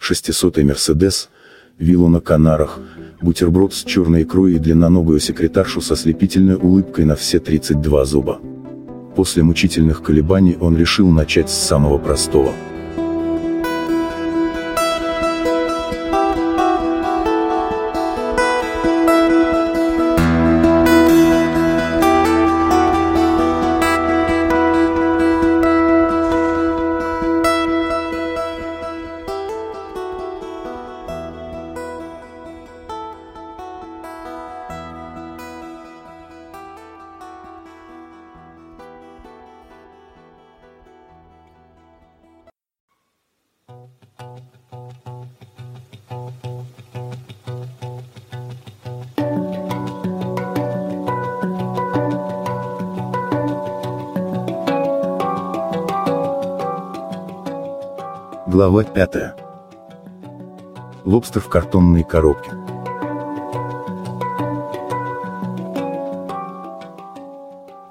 600-й Мерседес, виллу на Канарах, бутерброд с черной икрой и длинноногую секретаршу со слепительной улыбкой на все 32 зуба. После мучительных колебаний он решил начать с самого простого – Глава 5. Лобстер в картонной коробке.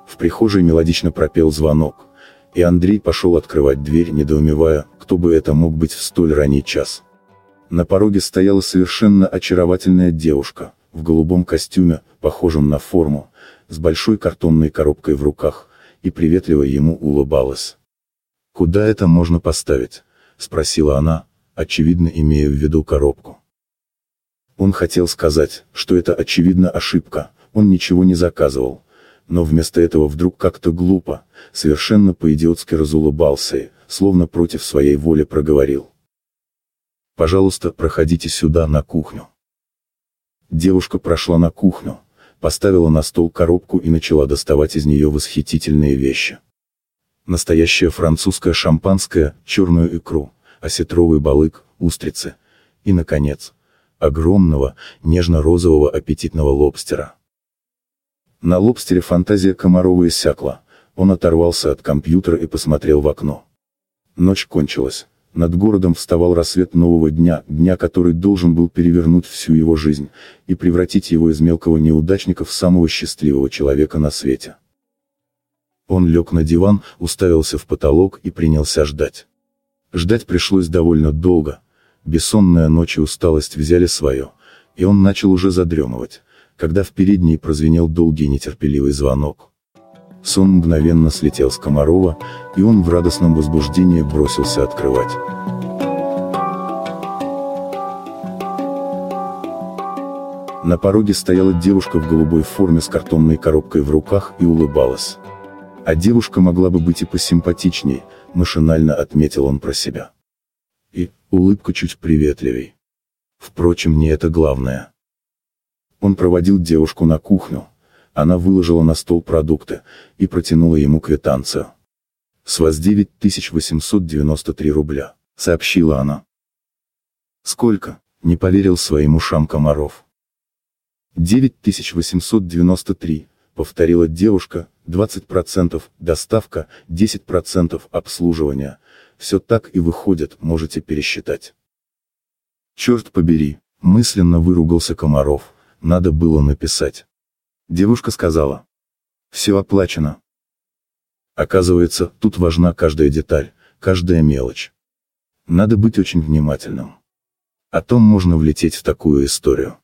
В прихожей мелодично пропел звонок, и Андрей пошел открывать дверь, недоумевая, кто бы это мог быть в столь ранний час. На пороге стояла совершенно очаровательная девушка, в голубом костюме, похожем на форму, с большой картонной коробкой в руках, и приветливо ему улыбалась. «Куда это можно поставить?» — спросила она, очевидно имея в виду коробку. Он хотел сказать, что это очевидно ошибка, он ничего не заказывал, но вместо этого вдруг как-то глупо, совершенно по-идиотски разулыбался и, словно против своей воли проговорил. «Пожалуйста, проходите сюда, на кухню». Девушка прошла на кухню, поставила на стол коробку и начала доставать из нее восхитительные вещи настоящее французское шампанское, черную икру, осетровый балык, устрицы. И, наконец, огромного, нежно-розового аппетитного лобстера. На лобстере фантазия Комарова иссякла, он оторвался от компьютера и посмотрел в окно. Ночь кончилась. Над городом вставал рассвет нового дня, дня, который должен был перевернуть всю его жизнь, и превратить его из мелкого неудачника в самого счастливого человека на свете. Он лег на диван, уставился в потолок и принялся ждать. Ждать пришлось довольно долго. Бессонная ночь и усталость взяли свое, и он начал уже задремывать, когда в передней прозвенел долгий нетерпеливый звонок. Сон мгновенно слетел с Комарова, и он в радостном возбуждении бросился открывать. На пороге стояла девушка в голубой форме с картонной коробкой в руках и улыбалась. А девушка могла бы быть и посимпатичней, машинально отметил он про себя. И, улыбка чуть приветливей. Впрочем, не это главное. Он проводил девушку на кухню. Она выложила на стол продукты и протянула ему квитанцию. «С вас 9893 рубля», — сообщила она. «Сколько?» — не поверил своим ушам Комаров. «9893», — повторила девушка, 20% доставка, 10% обслуживание. Все так и выходит, можете пересчитать. Черт побери, мысленно выругался Комаров, надо было написать. Девушка сказала. Все оплачено. Оказывается, тут важна каждая деталь, каждая мелочь. Надо быть очень внимательным. О том можно влететь в такую историю.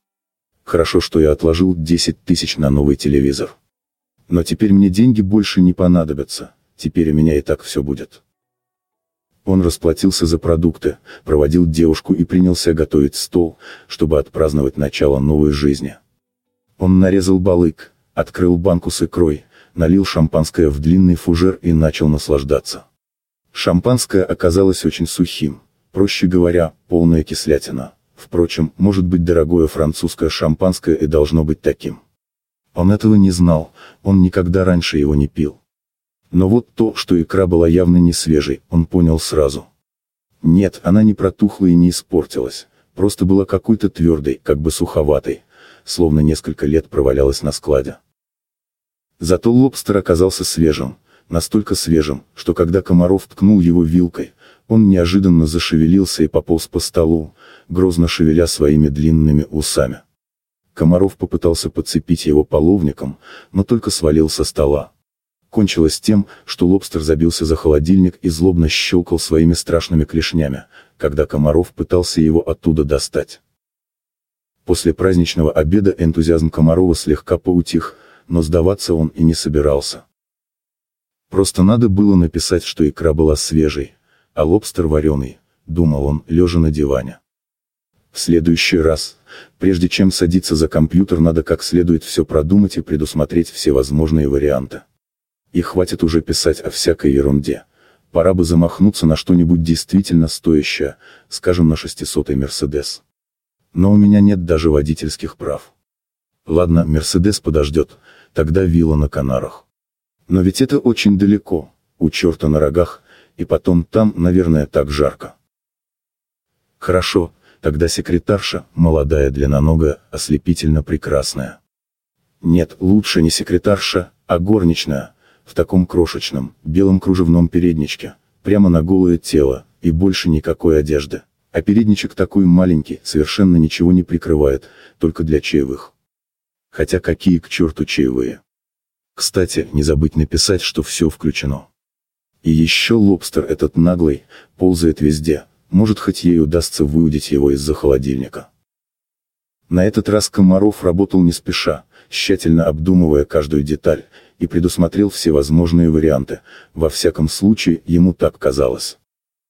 Хорошо, что я отложил 10 тысяч на новый телевизор. Но теперь мне деньги больше не понадобятся, теперь у меня и так все будет. Он расплатился за продукты, проводил девушку и принялся готовить стол, чтобы отпраздновать начало новой жизни. Он нарезал балык, открыл банку с икрой, налил шампанское в длинный фужер и начал наслаждаться. Шампанское оказалось очень сухим, проще говоря, полная кислятина. Впрочем, может быть дорогое французское шампанское и должно быть таким. Он этого не знал, он никогда раньше его не пил. Но вот то, что икра была явно не свежей, он понял сразу. Нет, она не протухла и не испортилась, просто была какой-то твердой, как бы суховатой, словно несколько лет провалялась на складе. Зато лобстер оказался свежим, настолько свежим, что когда Комаров ткнул его вилкой, он неожиданно зашевелился и пополз по столу, грозно шевеля своими длинными усами. Комаров попытался подцепить его половником, но только свалил со стола. Кончилось тем, что лобстер забился за холодильник и злобно щелкал своими страшными клешнями, когда Комаров пытался его оттуда достать. После праздничного обеда энтузиазм Комарова слегка поутих, но сдаваться он и не собирался. Просто надо было написать, что икра была свежей, а лобстер вареный, думал он, лежа на диване. В следующий раз, прежде чем садиться за компьютер надо как следует все продумать и предусмотреть все возможные варианты. И хватит уже писать о всякой ерунде. Пора бы замахнуться на что-нибудь действительно стоящее, скажем на 600-й Мерседес. Но у меня нет даже водительских прав. Ладно, Мерседес подождет, тогда вилла на Канарах. Но ведь это очень далеко, у черта на рогах, и потом там, наверное, так жарко. Хорошо, тогда секретарша, молодая длинноногая, ослепительно прекрасная. Нет, лучше не секретарша, а горничная, в таком крошечном, белом кружевном передничке, прямо на голое тело, и больше никакой одежды. А передничек такой маленький, совершенно ничего не прикрывает, только для чаевых. Хотя какие к черту чаевые. Кстати, не забыть написать, что все включено. И еще лобстер этот наглый, ползает везде, может хоть ей удастся выудить его из-за холодильника. На этот раз Комаров работал не спеша, тщательно обдумывая каждую деталь, и предусмотрел все возможные варианты, во всяком случае, ему так казалось.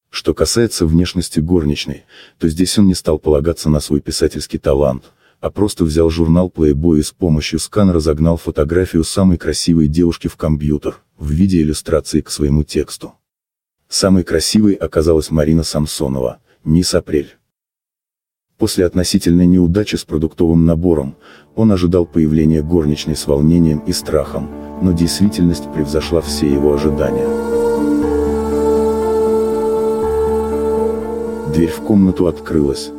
Что касается внешности горничной, то здесь он не стал полагаться на свой писательский талант, а просто взял журнал Playboy и с помощью сканера загнал фотографию самой красивой девушки в компьютер, в виде иллюстрации к своему тексту. Самой красивой оказалась Марина Самсонова, мисс Апрель. После относительной неудачи с продуктовым набором, он ожидал появления горничной с волнением и страхом, но действительность превзошла все его ожидания. Дверь в комнату открылась,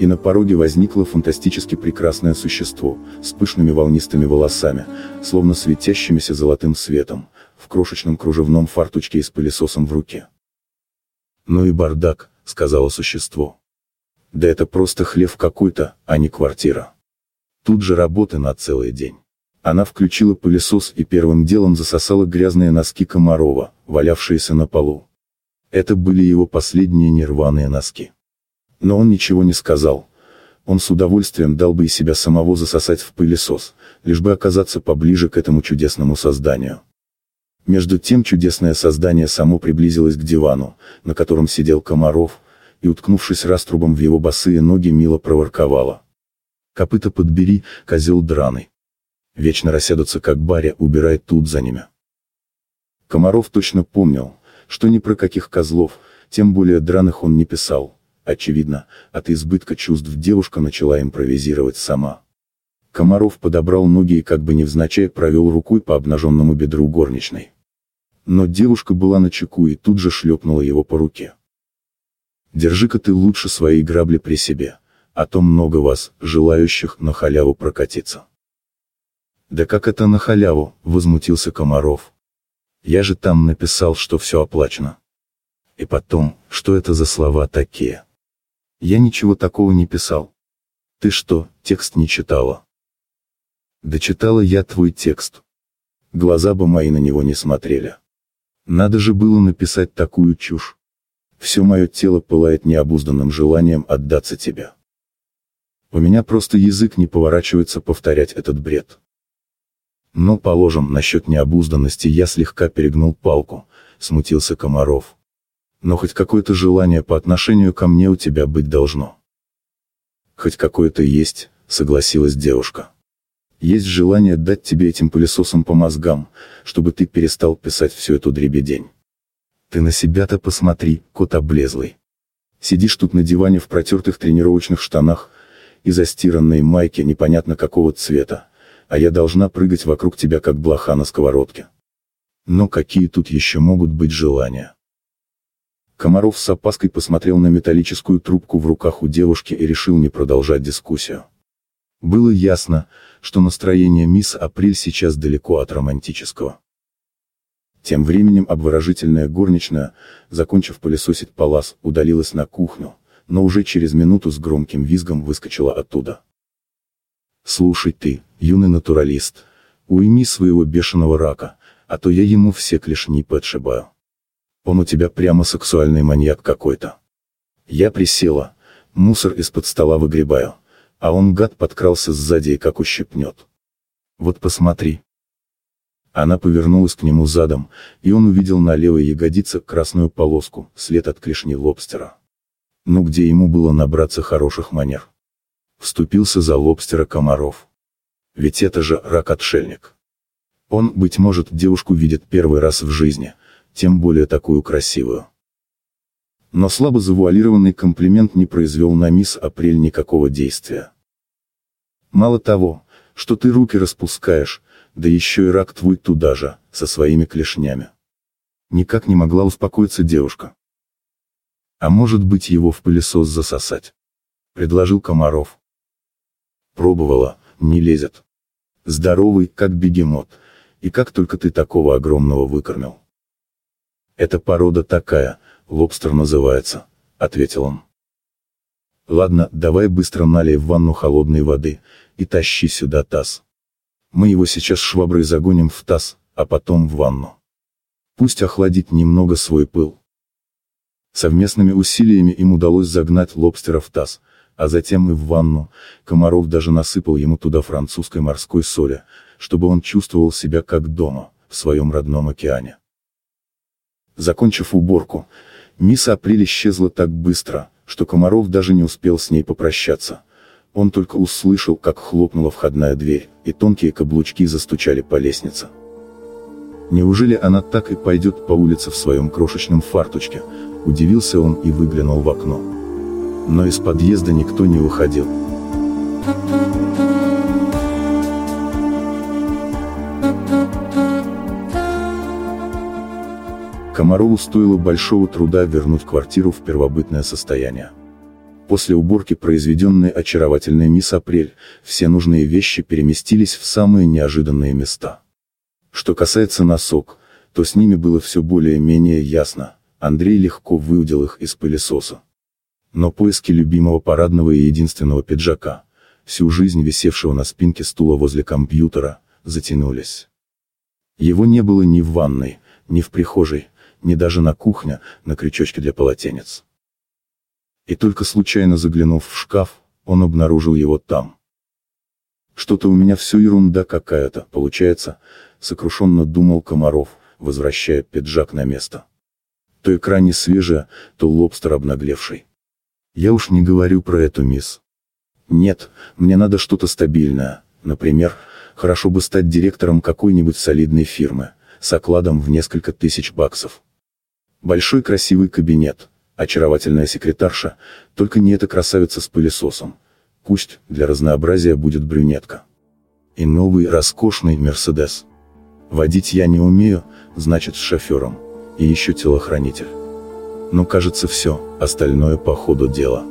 и на пороге возникло фантастически прекрасное существо, с пышными волнистыми волосами, словно светящимися золотым светом, в крошечном кружевном фартучке и с пылесосом в руке. «Ну и бардак», — сказала существо. «Да это просто хлев какой-то, а не квартира. Тут же работы на целый день». Она включила пылесос и первым делом засосала грязные носки Комарова, валявшиеся на полу. Это были его последние нерваные носки. Но он ничего не сказал. Он с удовольствием дал бы и себя самого засосать в пылесос, лишь бы оказаться поближе к этому чудесному созданию. Между тем чудесное создание само приблизилось к дивану, на котором сидел Комаров, и уткнувшись раструбом в его босые ноги мило проворковало. «Копыта подбери, козел драный. Вечно рассядутся как баря, убирай тут за ними». Комаров точно помнил, что ни про каких козлов, тем более драных он не писал. Очевидно, от избытка чувств девушка начала импровизировать сама. Комаров подобрал ноги и как бы невзначай провел рукой по обнаженному бедру горничной. Но девушка была на чеку и тут же шлепнула его по руке. Держи-ка ты лучше свои грабли при себе, а то много вас, желающих на халяву прокатиться. Да как это на халяву, возмутился Комаров. Я же там написал, что все оплачено. И потом, что это за слова такие? Я ничего такого не писал. Ты что, текст не читала? Да читала я твой текст. Глаза бы мои на него не смотрели. Надо же было написать такую чушь. Все мое тело пылает необузданным желанием отдаться тебе. У меня просто язык не поворачивается повторять этот бред. Но, положим, насчет необузданности я слегка перегнул палку, смутился Комаров. Но хоть какое-то желание по отношению ко мне у тебя быть должно. Хоть какое-то есть, согласилась девушка. Есть желание дать тебе этим пылесосом по мозгам, чтобы ты перестал писать всю эту дребедень. Ты на себя-то посмотри, кот облезлый. Сидишь тут на диване в протертых тренировочных штанах и застиранной майке непонятно какого цвета, а я должна прыгать вокруг тебя как блоха на сковородке. Но какие тут еще могут быть желания? Комаров с опаской посмотрел на металлическую трубку в руках у девушки и решил не продолжать дискуссию. Было ясно, что настроение мисс Апрель сейчас далеко от романтического. Тем временем обворожительная горничная, закончив пылесосить палас, удалилась на кухню, но уже через минуту с громким визгом выскочила оттуда. «Слушай ты, юный натуралист, уйми своего бешеного рака, а то я ему все клешни подшибаю. Он у тебя прямо сексуальный маньяк какой-то. Я присела, мусор из-под стола выгребаю, а он гад подкрался сзади и как ущипнет. Вот посмотри. Она повернулась к нему задом, и он увидел на левой ягодице красную полоску, след от клешни лобстера. Ну где ему было набраться хороших манер? Вступился за лобстера Комаров. Ведь это же рак-отшельник. Он, быть может, девушку видит первый раз в жизни, тем более такую красивую. Но слабо завуалированный комплимент не произвел на мисс Апрель никакого действия. Мало того, что ты руки распускаешь, да еще и рак твой туда же, со своими клешнями. Никак не могла успокоиться девушка. А может быть его в пылесос засосать? Предложил Комаров. Пробовала, не лезет. Здоровый, как бегемот. И как только ты такого огромного выкормил. Это порода такая, лобстер называется, ответил он. Ладно, давай быстро налей в ванну холодной воды, и тащи сюда таз. Мы его сейчас шваброй загоним в таз, а потом в ванну. Пусть охладит немного свой пыл. Совместными усилиями им удалось загнать лобстера в таз, а затем и в ванну, Комаров даже насыпал ему туда французской морской соли, чтобы он чувствовал себя как дома, в своем родном океане. Закончив уборку, Мисс Апрель исчезла так быстро, что Комаров даже не успел с ней попрощаться. Он только услышал, как хлопнула входная дверь, и тонкие каблучки застучали по лестнице. Неужели она так и пойдет по улице в своем крошечном фарточке? Удивился он и выглянул в окно. Но из подъезда никто не выходил. Комарову стоило большого труда вернуть квартиру в первобытное состояние. После уборки, произведенной очаровательной мисс Апрель, все нужные вещи переместились в самые неожиданные места. Что касается носок, то с ними было все более-менее ясно, Андрей легко выудил их из пылесоса. Но поиски любимого парадного и единственного пиджака, всю жизнь висевшего на спинке стула возле компьютера, затянулись. Его не было ни в ванной, ни в прихожей, ни даже на кухне, на крючочке для полотенец. И только случайно заглянув в шкаф, он обнаружил его там. Что-то у меня все ерунда какая-то, получается, сокрушенно думал Комаров, возвращая пиджак на место. То икра не свежая, то лобстер обнаглевший. Я уж не говорю про эту мисс. Нет, мне надо что-то стабильное, например, хорошо бы стать директором какой-нибудь солидной фирмы, с окладом в несколько тысяч баксов. Большой красивый кабинет, очаровательная секретарша, только не эта красавица с пылесосом. Пусть, для разнообразия будет брюнетка. и новый роскошный Мерседес. Водить я не умею, значит с шофером, и еще телохранитель. Но кажется все, остальное по ходу дела.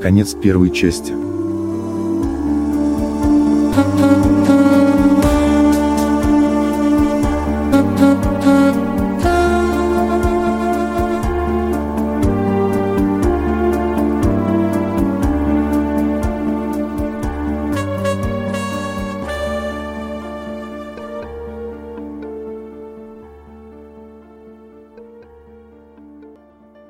Конец первой части.